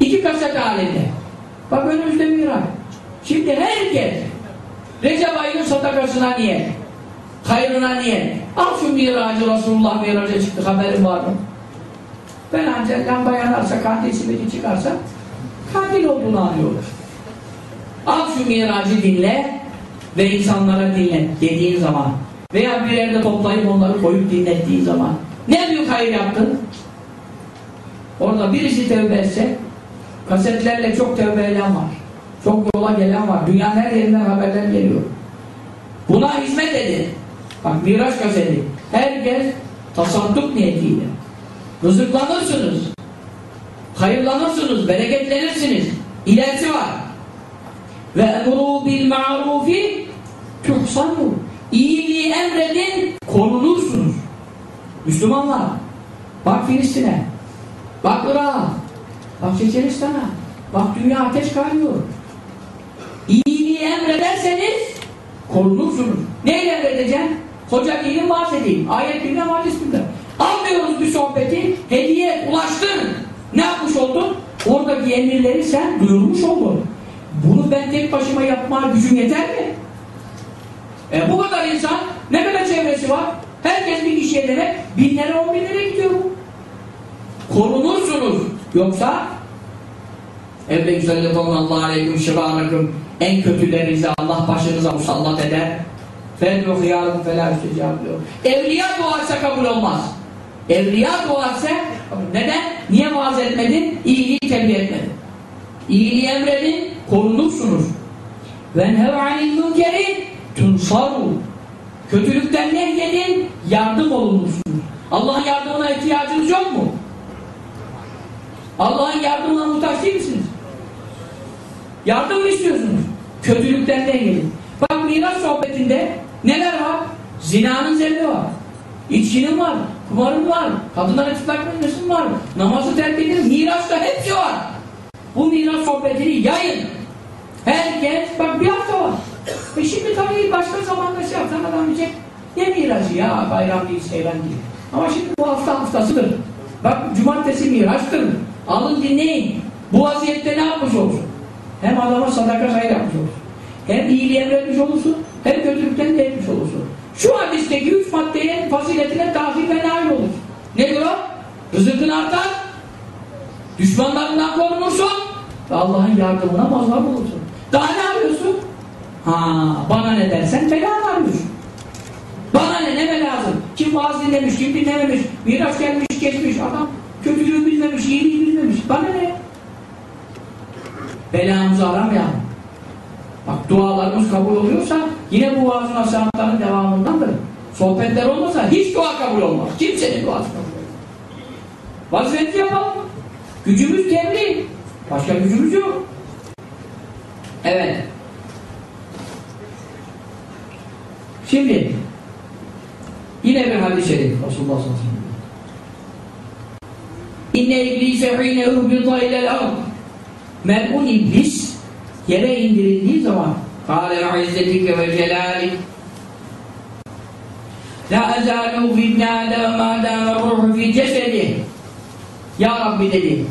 İki kaset halinde. Bak önümüzde miraç. Şimdi herkes Recep ayının sadakasına niyet. Hayrına niyet. Al şu miracı Resulullah miraca çıktı haberin var mı? Ben ancak lamba yanarsa kandil simidi çıkarsa kandil olduğunu anlıyorlar. Al şu miracı dinle ve insanlara dinle dediğin zaman veya bir yerde toplayıp onları koyup dinlettiğin zaman ne büyük hayır yaptın? Orada birisi tevbe etse kasetlerle çok tevbe eden var. Çok yola gelen var. Dünyanın her yerinden haberler geliyor. Buna hizmet edin. Bak Miraç kaseti. Herkes tasadduk niyetiyle. Rızıklanırsınız. Hayırlanırsınız. Bereketlenirsiniz. İlerisi var. Ve emru bil ma'rufi tuhsanu. İyiliği emredin, korunursunuz. Müslümanlar. Bak Filistin'e. Bak Irak'a. Bak Çeçenistan'a. Bak dünya ateş kaynıyor. İyiliği emrederseniz korunursunuz. Neyle emredeceğim? Hoca ilim bahsedeyim. Ayet bilmem, hadis bilmem. Almıyoruz bir sohbeti, hediye ulaştın. Ne yapmış oldun? Oradaki emirleri sen duyurmuş oldun. Bunu ben tek başıma yapma gücüm yeter mi? E bu kadar insan, ne kadar çevresi var? Herkes bir kişiye demek, binlere on binlere gidiyor. Korunursunuz. Yoksa Evle sallallahu aleyhi ve sellem en kötülerinizi Allah başınıza musallat eder. Fedru hıyarım felâ diyor. Evliya duası kabul olmaz. Evliya duası neden? Niye vaaz etmedin? İyiliği tebliğ etmedin. İyiliği emredin, korunursunuz. Ve nev'anil münkeri tunsaru. Kötülükten nehyedin, yardım olunursunuz. Allah'ın yardımına ihtiyacınız yok mu? Allah'ın yardımına muhtaç değil misiniz? Yardım mı istiyorsunuz? Kötülükten nehyedin. Bak miras sohbetinde neler var? Zinanın zerri var. İçkinin var. Kumarın var. Kadınlara çıplak meclisin var. Namazı terk edin. Mirasta hepsi var. Bu miras sohbetini yayın. Herkes, bak bir hafta var. E şimdi tabii başka zamanda şey yapsan adam diyecek, ne miracı ya, bayram değil, seyran değil. Ama şimdi bu hafta haftasıdır. Bak cumartesi miraçtır. Alın dinleyin. Bu vaziyette ne yapmış olursun? Hem adama sadaka sayı yapmış olursun. Hem iyiliği emretmiş olursun, hem kötülükten de etmiş olursun. Şu hadisteki üç maddeye faziletine dahil ve. Ne diyor? Rızıkın artar, düşmanlarından korunursun ve Allah'ın yardımına mazhar olursun. Daha ne arıyorsun? Ha, bana ne dersen bela varmış. Bana ne, neme lazım? Kim vaaz dinlemiş, kim dinlememiş, miras gelmiş, geçmiş, adam kötülüğü bilmemiş, iyiliği bilmemiş. Bana ne? Belamızı aramayalım. Bak dualarımız kabul oluyorsa yine bu vaazın nasihatların devamındandır. Sohbetler olmasa hiç dua kabul olmaz. Kimsenin duası kabul. Vazifeti yapalım. Gücümüz kendi. Başka gücümüz yok. Evet. Şimdi yine bir hadis-i şerif Resulullah sallallahu aleyhi ve sellem. İnne iblise hine uhbita ilel ard. Mel'un iblis yere indirildiği zaman Kâle izzetike ve celalik La ezalu adem ma dâme ruhu fi cesedih Ya Rabbi dedi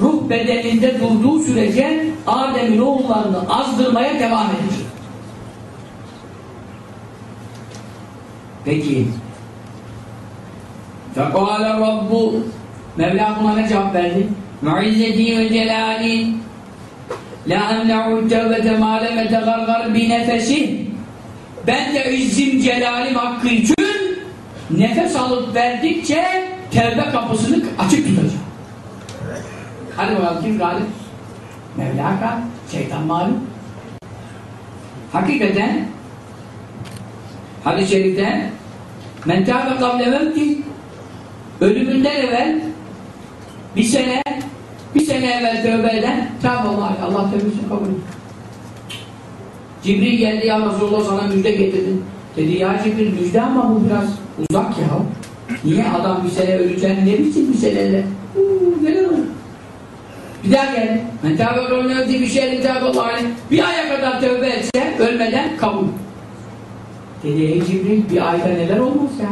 ruh bedeninde durduğu sürece Adem'in oğullarını azdırmaya devam edecek. Peki Fekâle Rabbu Mevla buna ne cevap verdi? Celali La emne'u tevbete ma lem etegargar bi nefesih Ben de izzim celalim hakkı için nefes alıp verdikçe tevbe kapısını açık tutacağım. Hadi bakalım kim galip? Mevla galip. Şeytan malum. Hakikaten hadis-i şerifte men tâbe kavle mevki ölümünden evvel bir sene bir sene evvel tövbe eden tâbe Allah, Allah tövbesini kabul ediyor. Cibril geldi ya Resulullah sana müjde getirdim. Dedi ya Cibril müjde ama bu biraz uzak ya. Niye adam bir sene öleceğini ne biçim bir seneyle? Uuu neler? Bir daha geldi. Men tâbe kavle bir şeyin tâbe Allah Bir aya kadar tövbe etse ölmeden kabul. Dedi ey Cibril bir ayda neler olmaz ya.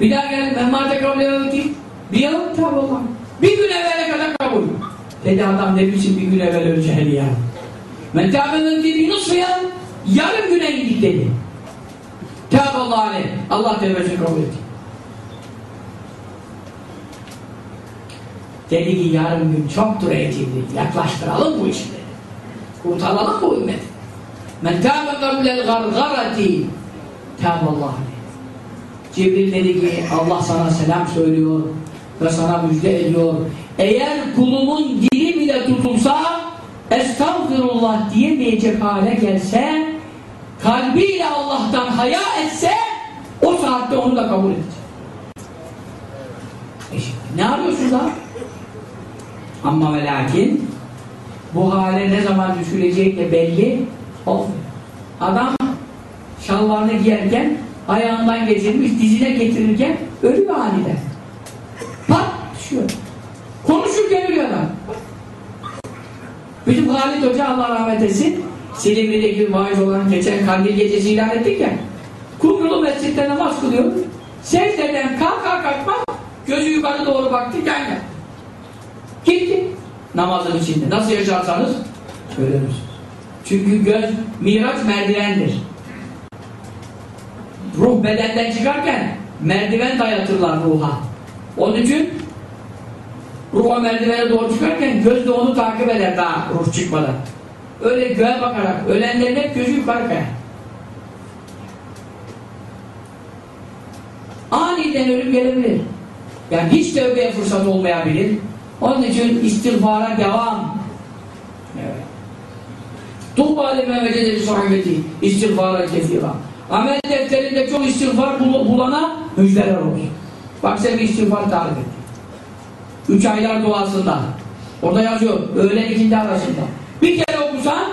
Bir daha geldi. Men mâte kavle bir yıl tâbe Allah. Bir gün evvele kadar kabul. Dedi adam ne biçim bir gün evvel öleceğini ya. Men dediği nasıl ya? Yarım güne indik dedi. Tâballahu aleyh. Allah tevbesini kabul etti. Dedi ki yarın gün çoktur Cibril. Yaklaştıralım bu işi dedi. Kurtaralım bu ümmeti. Men tâbe kablel gargarati. Tâballahu. Cibril dedi ki Allah sana selam söylüyor ve sana müjde ediyor. Eğer kulumun dili bile tutulsa estağfirullah diyemeyecek hale gelse kalbiyle Allah'tan haya etse o saatte onu da kabul edecek. E şimdi, ne arıyorsun da? Ama ve lakin bu hale ne zaman düşüleceği de belli olmuyor. Adam şalvarını giyerken ayağından geçirmiş, dizine getirirken ölü aniden. Pat düşüyor. Konuşurken ölüyor adam. Bizim Halit Hoca Allah rahmet etsin Silivri'deki vaiz olan geçen kandil gecesi ilan ettik ya Kumrulu mescitte namaz kılıyor secdeden kalkar kalkmaz gözü yukarı doğru baktı yan yan gitti namazın içinde nasıl yaşarsanız ölürüz çünkü göz miraç merdivendir ruh bedenden çıkarken merdiven dayatırlar ruha onun için ruha merdivene doğru çıkarken göz de onu takip eder daha ruh çıkmadan. Öyle göğe bakarak, ölenlerin hep gözü yukarı. Aniden ölüm gelebilir. Yani hiç tövbeye fırsat olmayabilir. Onun için istiğfara devam. Evet. Tuğba lime ve cedeli sohbeti istiğfara kefira. Amel defterinde çok istiğfar bul bulana müjdeler olsun. Bak sen bir istiğfar tarif et. Üç aylar duasında. Orada yazıyor. Öğlen ikindi arasında. Bir kere okusan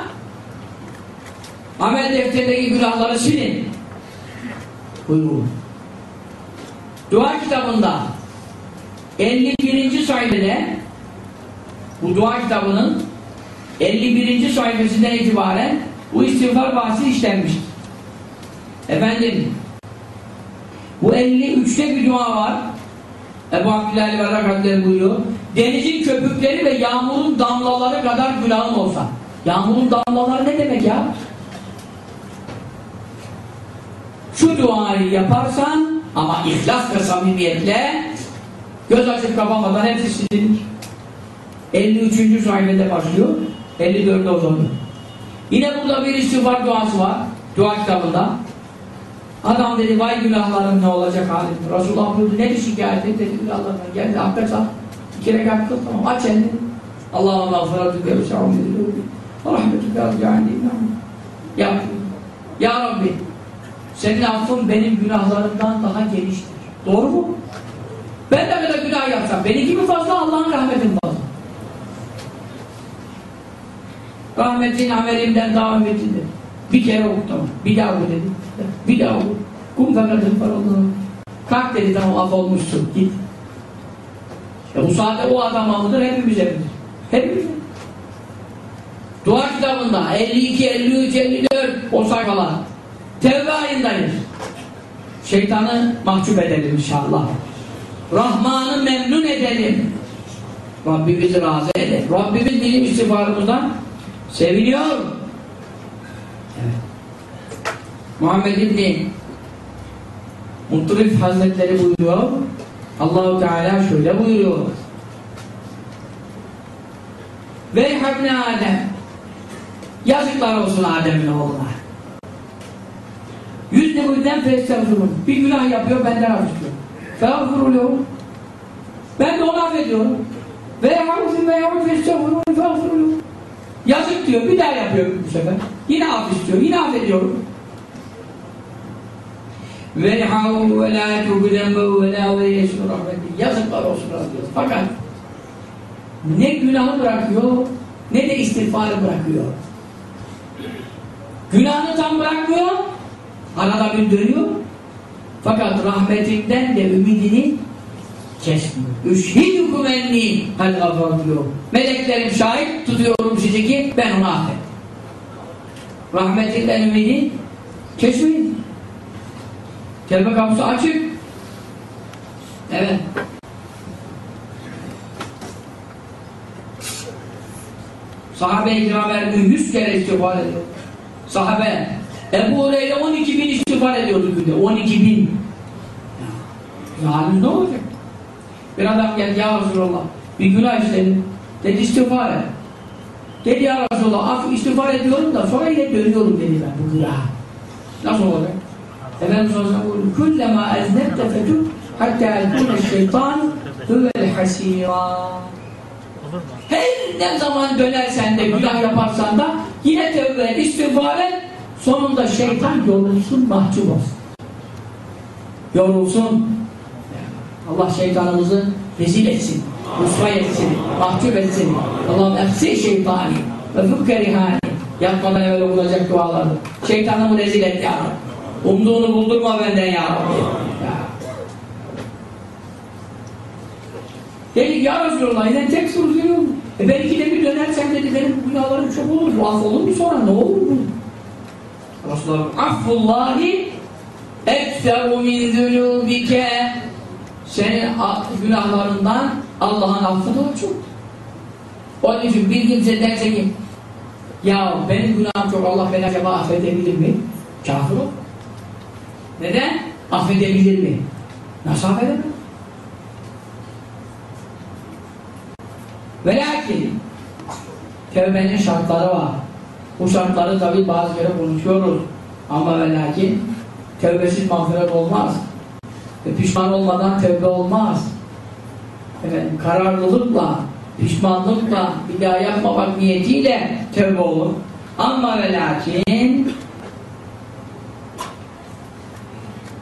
amel defterindeki günahları silin. Buyurun. Dua kitabında 51. sayfede bu dua kitabının 51. sayfasından itibaren bu istiğfar bahsi işlenmiştir. Efendim bu 53'te bir dua var. Ebu Abdüllah Ali Berrak Hazretleri buyuruyor. Denizin köpükleri ve yağmurun damlaları kadar günahın olsa. Yağmurun damlaları ne demek ya? Şu duayı yaparsan ama ihlas ve samimiyetle göz açıp kapamadan hepsi silinir. 53. sayfede başlıyor. 54'de uzanıyor. Yine burada bir istiğfar duası var. Dua kitabında. Adam dedi vay günahlarım ne olacak halim. Resulullah buyurdu ne şikayet et dedi günahlarına. Geldi abdest al. İki rekat kıl tamam aç elini. Allah'a mağfiratü ve vesaum edilir. Rahmetü ve arcani. Ya, ya Rabbi senin affın benim günahlarımdan daha geniştir. Doğru mu? Ben de kadar günah yapsam benimki mi fazla Allah'ın rahmeti mi fazla? Rahmetin amelimden daha ümitlidir. Bir kere oku. Bir daha oku dedi. Bir daha oku. Kum fekatın paralını. Kalk dedi tamam af olmuşsun. Git. E bu saatte o adama mıdır? Hepimize midir? Hepimize. Dua kitabında 52, 53, 54 o sayfalar. Tevbe ayındayız. Şeytanı mahcup edelim inşallah. Rahman'ı memnun edelim. Rabbimizi razı edelim. Rabbimiz bizim istiğfarımızdan seviniyor. Evet. Muhammed İbni Muttalif Hazretleri buyuruyor. Allahu Teala şöyle buyuruyor. Veyhabne Adem Yazıklar olsun Adem'in oğluna. Yüz nebulden festağfurun. Bir günah yapıyor benden af istiyor. Ben de onu affediyorum. Ve yavrum ve yavrum festağfurun feğfuruluyorum. Yazık diyor bir daha yapıyor bu sefer. Yine af istiyor. Yine affediyorum. Ve la tublembe ve la ve yeşil rahmeti. Yazıklar olsun diyor. Fakat ne günahı bırakıyor ne de istiğfarı bırakıyor. Günahını tam bırakmıyor, arada bir dönüyor. Fakat rahmetinden de ümidini. Üşhidukum enni hal diyor. Meleklerim şahit tutuyorum sizi ki ben onu affettim. Rahmetinden ümidi kesmeyin. Tevbe kapısı açık. Evet. Sahabe-i kiram her gün yüz kere istiğfar ediyor. Sahabe. Ebu Hureyre 12 bin istiğfar ediyordu günde. 12 bin. Ya, halimiz ne olacak? Bir adam geldi ya Resulallah. Bir günah işledim. Dedi istiğfar et. Dedi ya Resulallah af istiğfar ediyorum da sonra yine dönüyorum dedi ben bu günaha. Nasıl olacak? Efendimiz sallallahu aleyhi ve sellem kullema eznebte fetub hatta elkune şeytan huvel hasira. Her ne zaman dönersen de günah yaparsan da yine tevbe et, istiğfar et. Sonunda şeytan yorulsun, mahcup olsun. Yorulsun. Allah şeytanımızı rezil etsin, rüsva etsin, mahcup etsin. Allah'ım efsi şeytani ve fıkke rihani. Yapmadan evvel okunacak dualardı. Şeytanımı rezil et ya Rabbi. Umduğunu buldurma benden ya Rabbi. Ya. Dedik ya Resulallah yine tek soru diyor. E belki de bir dönersem dedi benim günahlarım çok olur. Bu af mu sonra ne olur bu? Resulullah affullahi ekseru min zünubike senin günahlarından Allah'ın affı da çok. Onun için bir kimse derse ki ya benim günahım çok Allah beni acaba affedebilir mi? Kafir o. Neden? Affedebilir mi? Nasıl affedemez? Ve lakin tevbenin şartları var. Bu şartları tabi bazı kere konuşuyoruz. Ama ve lakin tevbesiz mağfiret olmaz. Ve pişman olmadan tevbe olmaz. Efendim, kararlılıkla, pişmanlıkla, bir daha yapmamak niyetiyle tevbe olur. Ama ve lakin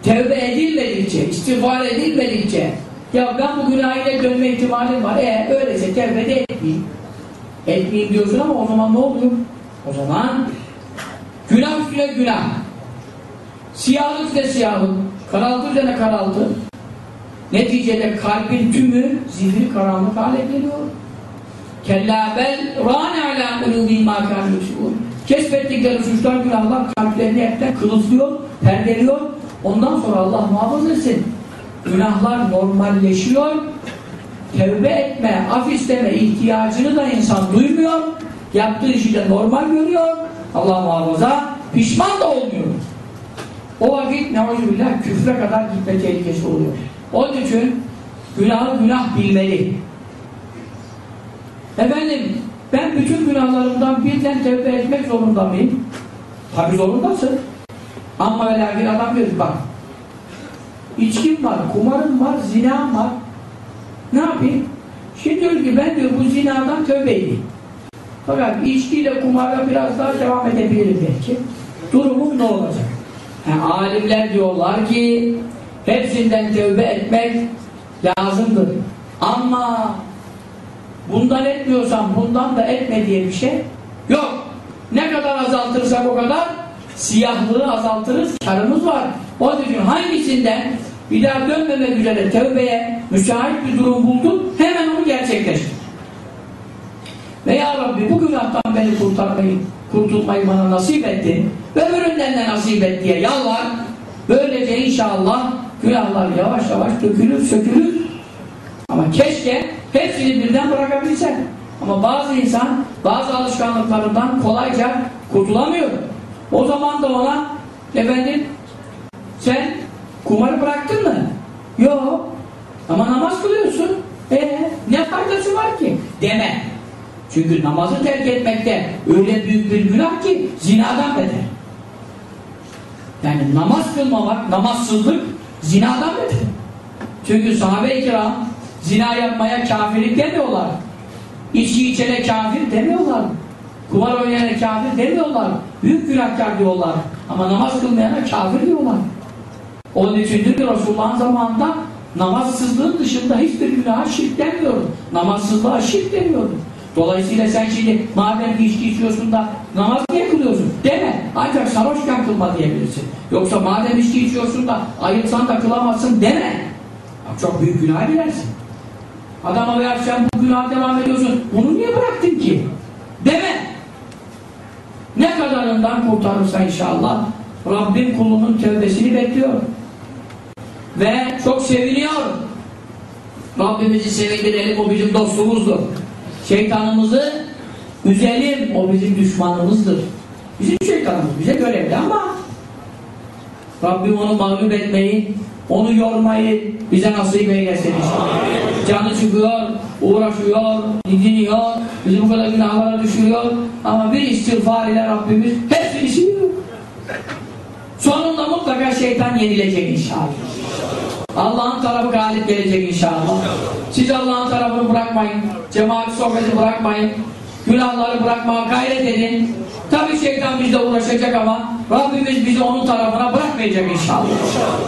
tevbe edilmedikçe, istiğfar edilmedikçe ya ben bu günahıyla dönme ihtimalim var. E öyleyse tevbe de etmeyeyim. Etmeyeyim diyorsun ama o zaman ne oluyor? O zaman günah üstüne günah. Siyahlık üstüne siyahlık. Karaltı üzerine karaltı. Neticede kalbin tümü zihni karanlık hale geliyor. Kella bel râne alâ kulûbî mâ kânû Kesbettikleri suçlar günahlar kalplerini hepten kılıflıyor, perdeliyor. Ondan sonra Allah muhafaza etsin. Günahlar normalleşiyor. Tevbe etme, af isteme ihtiyacını da insan duymuyor. Yaptığı işi de normal görüyor. Allah muhafaza pişman da olmuyor. O vakit neuzubillah küfre kadar gitme tehlikesi oluyor. Onun için günahı günah bilmeli. Efendim ben bütün günahlarımdan birden tevbe etmek zorunda mıyım? Tabi zorundasın. Ama ve lakin adam diyor bak içkim var, kumarım var, zinam var. Ne yapayım? Şimdi diyor ki ben diyor bu zinadan tövbe edeyim. Fakat içkiyle kumarla biraz daha devam edebilirim belki. Durumum ne olacak? Yani alimler diyorlar ki hepsinden tövbe etmek lazımdır. Ama bundan etmiyorsan bundan da etme diye bir şey yok. Ne kadar azaltırsak o kadar siyahlığı azaltırız, karımız var. O için hangisinden bir daha dönmemek üzere tövbeye müsait bir durum buldun, hemen onu gerçekleştir. Ve Ya Rabbi bu günahtan beni kurtarmayı, kurtulmayı bana nasip ettin ve öbüründen de nasip et diye yalvar. Böylece inşallah günahlar yavaş yavaş dökülür, sökülür. Ama keşke hepsini birden bırakabilsen. Ama bazı insan bazı alışkanlıklarından kolayca kurtulamıyor. O zaman da ona efendim sen kumarı bıraktın mı? Yok. Ama namaz kılıyorsun. E ne faydası var ki? Deme. Çünkü namazı terk etmekte öyle büyük bir günah ki zinadan beter. Yani namaz kılmamak, namazsızlık zinadan beter. Çünkü sahabe-i kiram zina yapmaya kafirlik demiyorlar. İçki içene kafir demiyorlar. Kumar oynayana kafir demiyorlar. Büyük günahkar diyorlar. Ama namaz kılmayana kafir diyorlar. Onun içindir ki Resulullah'ın zamanında namazsızlığın dışında hiçbir günaha şirk demiyordu. Namazsızlığa şirk demiyordu. Dolayısıyla sen şimdi madem ki içki içiyorsun da namaz niye kılıyorsun? Deme. Ancak sarhoşken kılma diyebilirsin. Yoksa madem içki içiyorsun da ayıtsan da kılamazsın deme. Çok büyük günah girersin. Adama veya sen bu günaha devam ediyorsun. Bunu niye bıraktın ki? Deme. Ne kadarından kurtarırsa inşallah Rabbim kulunun tövbesini bekliyor. Ve çok seviniyor. Rabbimizi sevindirelim, o bizim dostumuzdur. Şeytanımızı üzelim, o bizim düşmanımızdır. Bizim şeytanımız bize görevli ama Rabbim onu mağlup etmeyi, onu yormayı bize nasip eylesin inşallah. Canı çıkıyor, uğraşıyor, didiniyor, bizi bu kadar günahlara düşürüyor ama bir istiğfar ile Rabbimiz hepsini siliyor. Sonunda mutlaka şeytan yenilecek inşallah. Allah'ın tarafı galip gelecek inşallah. Siz Allah'ın tarafını bırakmayın. Cemaat sohbeti bırakmayın. Günahları bırakmaya gayret edin. Tabi şeytan bizle uğraşacak ama Rabbimiz bizi onun tarafına bırakmayacak inşallah.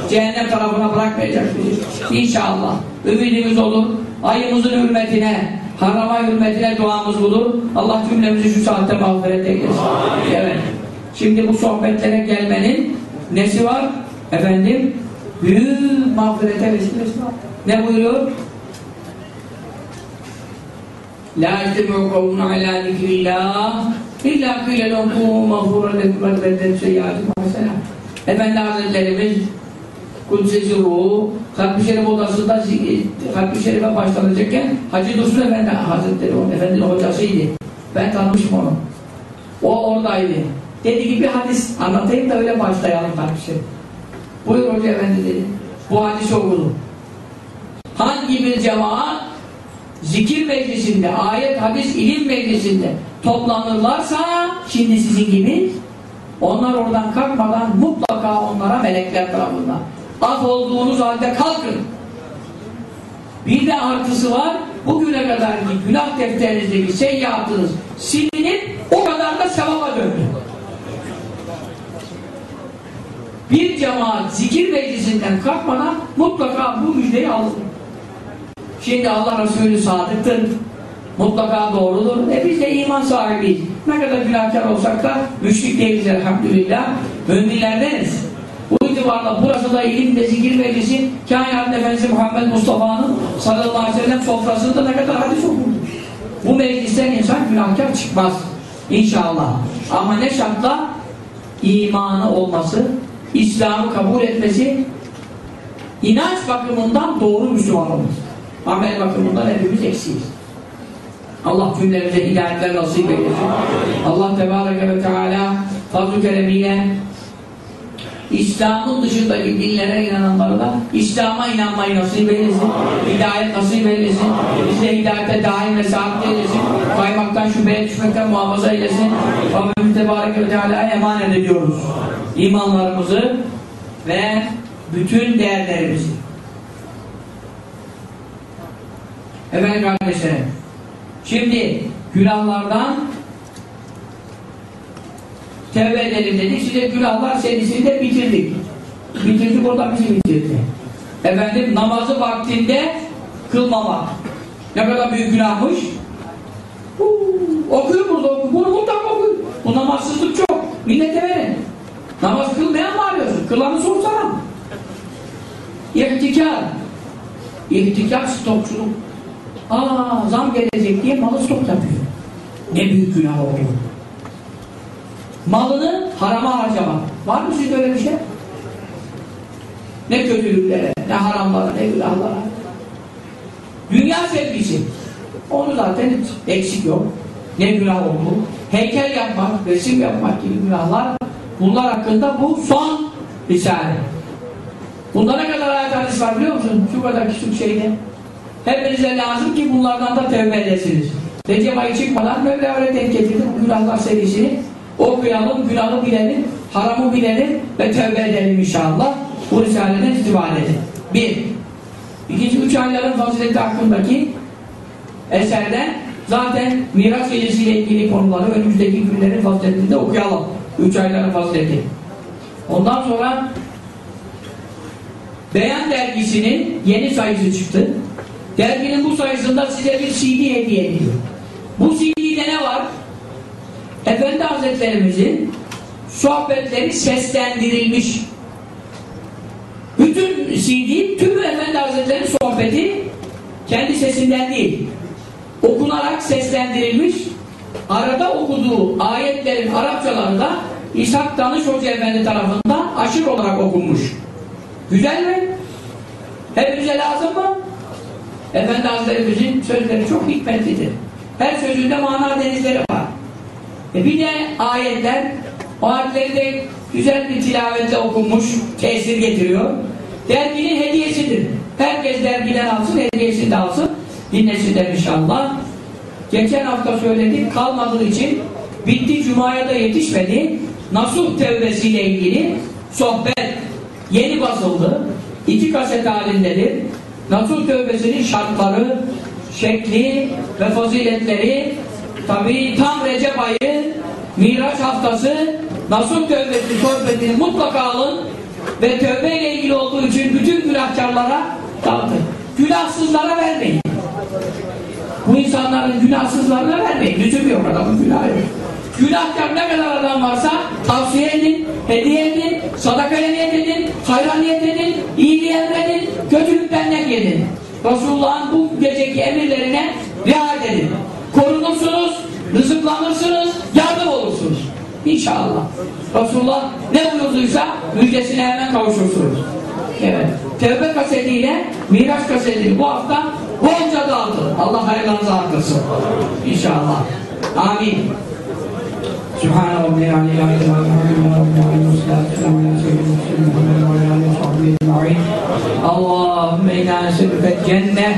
Cehennem tarafına bırakmayacak bizi. İnşallah. Ümidimiz olur. Ayımızın hürmetine, harama hürmetine duamız budur. Allah cümlemizi şu saatte mağfiret eylesin. Evet. Şimdi bu sohbetlere gelmenin nesi var? Efendim büyük mağfirete vesilesi var. Ne buyuruyor? La istemi'u kavmun ala zikrillah illa kıyla lehum mağfuran lekum ve bedden seyyatim mesela. Efendi Hazretlerimiz Kudüs'ü ruhu Kalp-i Şerif odasında Kalp-i Şerif'e başlanacakken Hacı Dursun Efendi Hazretleri onun efendinin hocasıydı. Ben tanımışım onu. O oradaydı. Dedi ki bir hadis anlatayım da öyle başlayalım Kalp-i. Buyur Hoca Efendi dedi. Bu hadis okudu. Hangi bir cemaat zikir meclisinde, ayet, hadis, ilim meclisinde toplanırlarsa şimdi sizin gibi onlar oradan kalkmadan mutlaka onlara melekler tarafından af olduğunuz halde kalkın. Bir de artısı var bugüne kadar ki günah defterinizdeki seyyiatınız silinip o kadar da sevaba döndü. Bir cemaat zikir meclisinden kalkmadan mutlaka bu müjdeyi alır. Şimdi Allah Resulü sadıktır. Mutlaka doğrudur. E biz de iman sahibiyiz. Ne kadar günahkar olsak da müşrik değiliz elhamdülillah. Müminlerdeniz. Bu itibarla burası da ilim ve zikir meclisi Kainat Efendisi Muhammed Mustafa'nın sallallahu aleyhi ve sellem sofrasında ne kadar hadis okundu. Bu meclisten insan günahkar çıkmaz. İnşallah. Ama ne şartla? imanı olması, İslam'ı kabul etmesi, inanç bakımından doğru Müslüman olması. Amel bakımından hepimiz eksiyiz. Allah cümlemize hidayetler nasip eylesin. Allah Tebareke ve Teala fazl-ı keremiyle İslam'ın dışındaki dinlere inananlara da İslam'a inanmayı nasip eylesin. Hidayet nasip eylesin. Bize hidayete daim ve sabit eylesin. Kaymaktan şüpheye düşmekten muhafaza eylesin. Rabbimiz Tebarek ve Teala'ya emanet ediyoruz. İmanlarımızı ve bütün değerlerimizi. Efendim kardeşlerim. Şimdi günahlardan tevbe edelim dedik. Size günahlar serisini de bitirdik. Bitirdik o bizi bitirdi. Efendim namazı vaktinde kılmamak. Ne kadar büyük günahmış. Okuyun burada okuyun. Bunu okuyun. Bu namazsızlık çok. Millete verin. Namaz kılmayan mı arıyorsun? Kılanı sorsana. İhtikar. İhtikar stokçuluk. Aa zam gelecek diye malı stok yapıyor. Ne büyük günah oldu. Malını harama harcamak. Var mı sizde öyle bir şey? Ne kötülüklere, ne haramlara, ne günahlara. Dünya sevgisi. Onu zaten eksik yok. Ne günah oldu. Heykel yapmak, resim yapmak gibi günahlar. Bunlar hakkında bu son risale. Bunda ne kadar ayet hadis var biliyor musun? Şu kadar küçük şeyde. Hepinize lazım ki bunlardan da tevbe edesiniz. Recep ayı çıkmadan Mevla öyle denk getirdi bu günahlar serisini. Okuyalım, günahı bilelim, haramı bilelim ve tevbe edelim inşallah. Bu risaleden istifade edelim. Bir. İkinci üç ayların fazileti hakkındaki eserden zaten miras gecesiyle ilgili konuları önümüzdeki günlerin faziletinde okuyalım. Üç ayların fazileti. Ondan sonra Beyan dergisinin yeni sayısı çıktı. Derginin bu sayısında size bir CD hediye ediyor. Bu CD'de ne var? Efendi Hazretlerimizin sohbetleri seslendirilmiş. Bütün CD, tüm Efendi Hazretleri'nin sohbeti kendi sesinden değil. Okunarak seslendirilmiş. Arada okuduğu ayetlerin Arapçalarında İshak Danış Hoca Efendi tarafından aşırı olarak okunmuş. Güzel mi? Hepimize lazım mı? Efendi Hazretlerimizin sözleri çok hikmetlidir. Her sözünde mana denizleri var. E bir de ayetler, o ayetleri de güzel bir tilavetle okunmuş, tesir getiriyor. Derginin hediyesidir. Herkes dergiden alsın, hediyesini de alsın. Dinlesinler inşallah. Geçen hafta söyledik, kalmadığı için bitti, Cuma'ya da yetişmedi. Nasuh tevbesiyle ilgili sohbet yeni basıldı. İki kaset halindedir. Nasuh tövbesinin şartları, şekli ve faziletleri tabi tam Recep ayı Miraç haftası Nasuh tövbesi sohbetini mutlaka alın ve tövbe ile ilgili olduğu için bütün günahkarlara dağıtın. Günahsızlara vermeyin. Bu insanların günahsızlarına vermeyin. Lüzum yok adamın günahı yok. Günahkar ne kadar adam varsa tavsiye edin, hediye edin, sadakaya niyet edin, hayra niyet edin, iyiliği emredin, kötülükten edin. Resulullah'ın bu geceki emirlerine riayet edin. Korunursunuz, rızıklanırsınız, yardım olursunuz. İnşallah. Resulullah ne buyurduysa müjdesine hemen kavuşursunuz. Evet. Tevbe kasetiyle Miraç kasetini bu hafta bolca dağıtın. Allah hayırlarınızı artırsın. İnşallah. Amin. سبحان ربي العلي العظيم والحمد لله رب العالمين والصلاه والسلام على سيدنا المرسلين محمد وعلى اله وصحبه اجمعين اللهم انا نسالك الجنه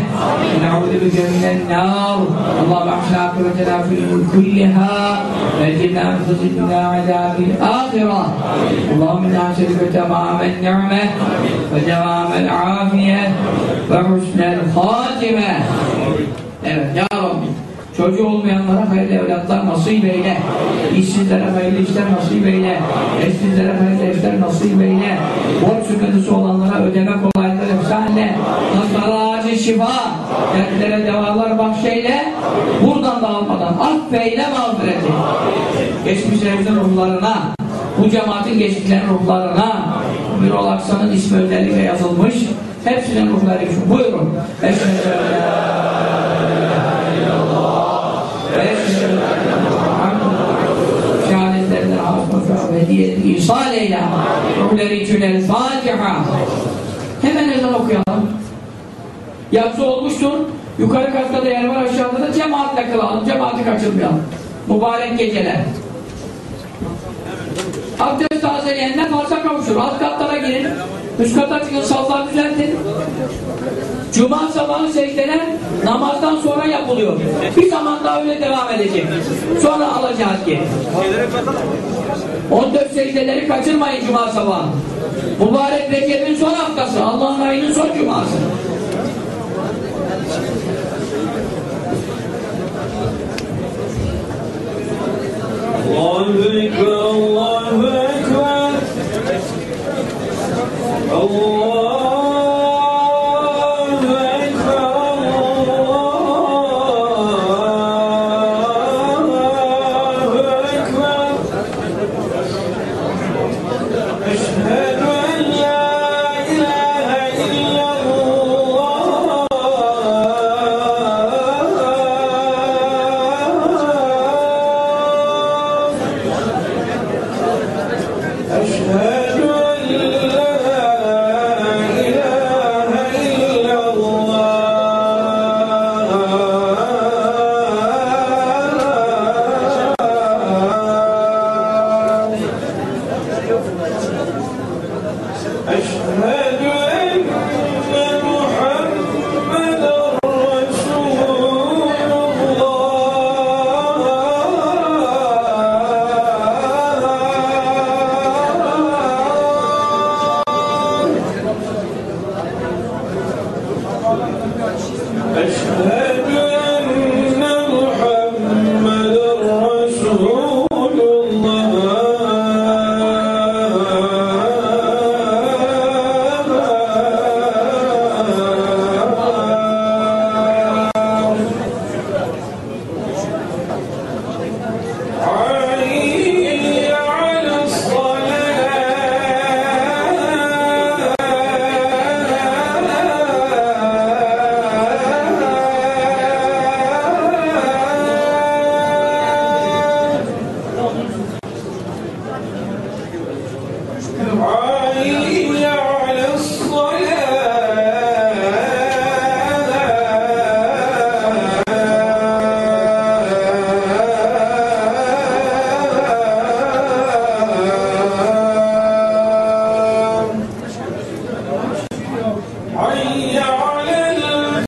ونعوذ بك من النار اللهم احسن عاقبتنا في الامور كلها واجعلنا من خزي الدنيا عذاب الاخره اللهم انا نسالك تمام النعمه وتمام ve husnel hatime. Evet ya Rabbi. Çocuğu olmayanlara hayırlı evlatlar nasip eyle. İşsizlere hayırlı işler nasip eyle. Eşsizlere hayırlı işler nasip eyle. Borç sıkıntısı olanlara ödeme kolaylıklar efsane. Hastalara acil şifa. Dertlere devalar bahşeyle. Buradan da dağılmadan affeyle mağfireti. Geçmişlerimizin ruhlarına, bu cemaatin geçtiklerinin ruhlarına, bir Aksan'ın ismi özellikle yazılmış. Hepsinin ruhları için. Buyurun. Eşhedü hediye ihsal eyle. Ruhları için el Fatiha. Hemen ezan okuyalım? Yatsı olmuştur. Yukarı katta da yer var aşağıda da cemaatle kılalım. Cemaati kaçırmayalım. Mübarek geceler Abdest tazeleyenler farza kavuşur. Alt katlara girin. Üst kata çıkın, saflar düzeltin. Cuma sabahı secdeler namazdan sonra yapılıyor. Bir zaman daha öyle devam edecek. Sonra alacağız ki. 14 secdeleri kaçırmayın Cuma sabahı. Mübarek Recep'in son haftası. Allah'ın ayının son cuması.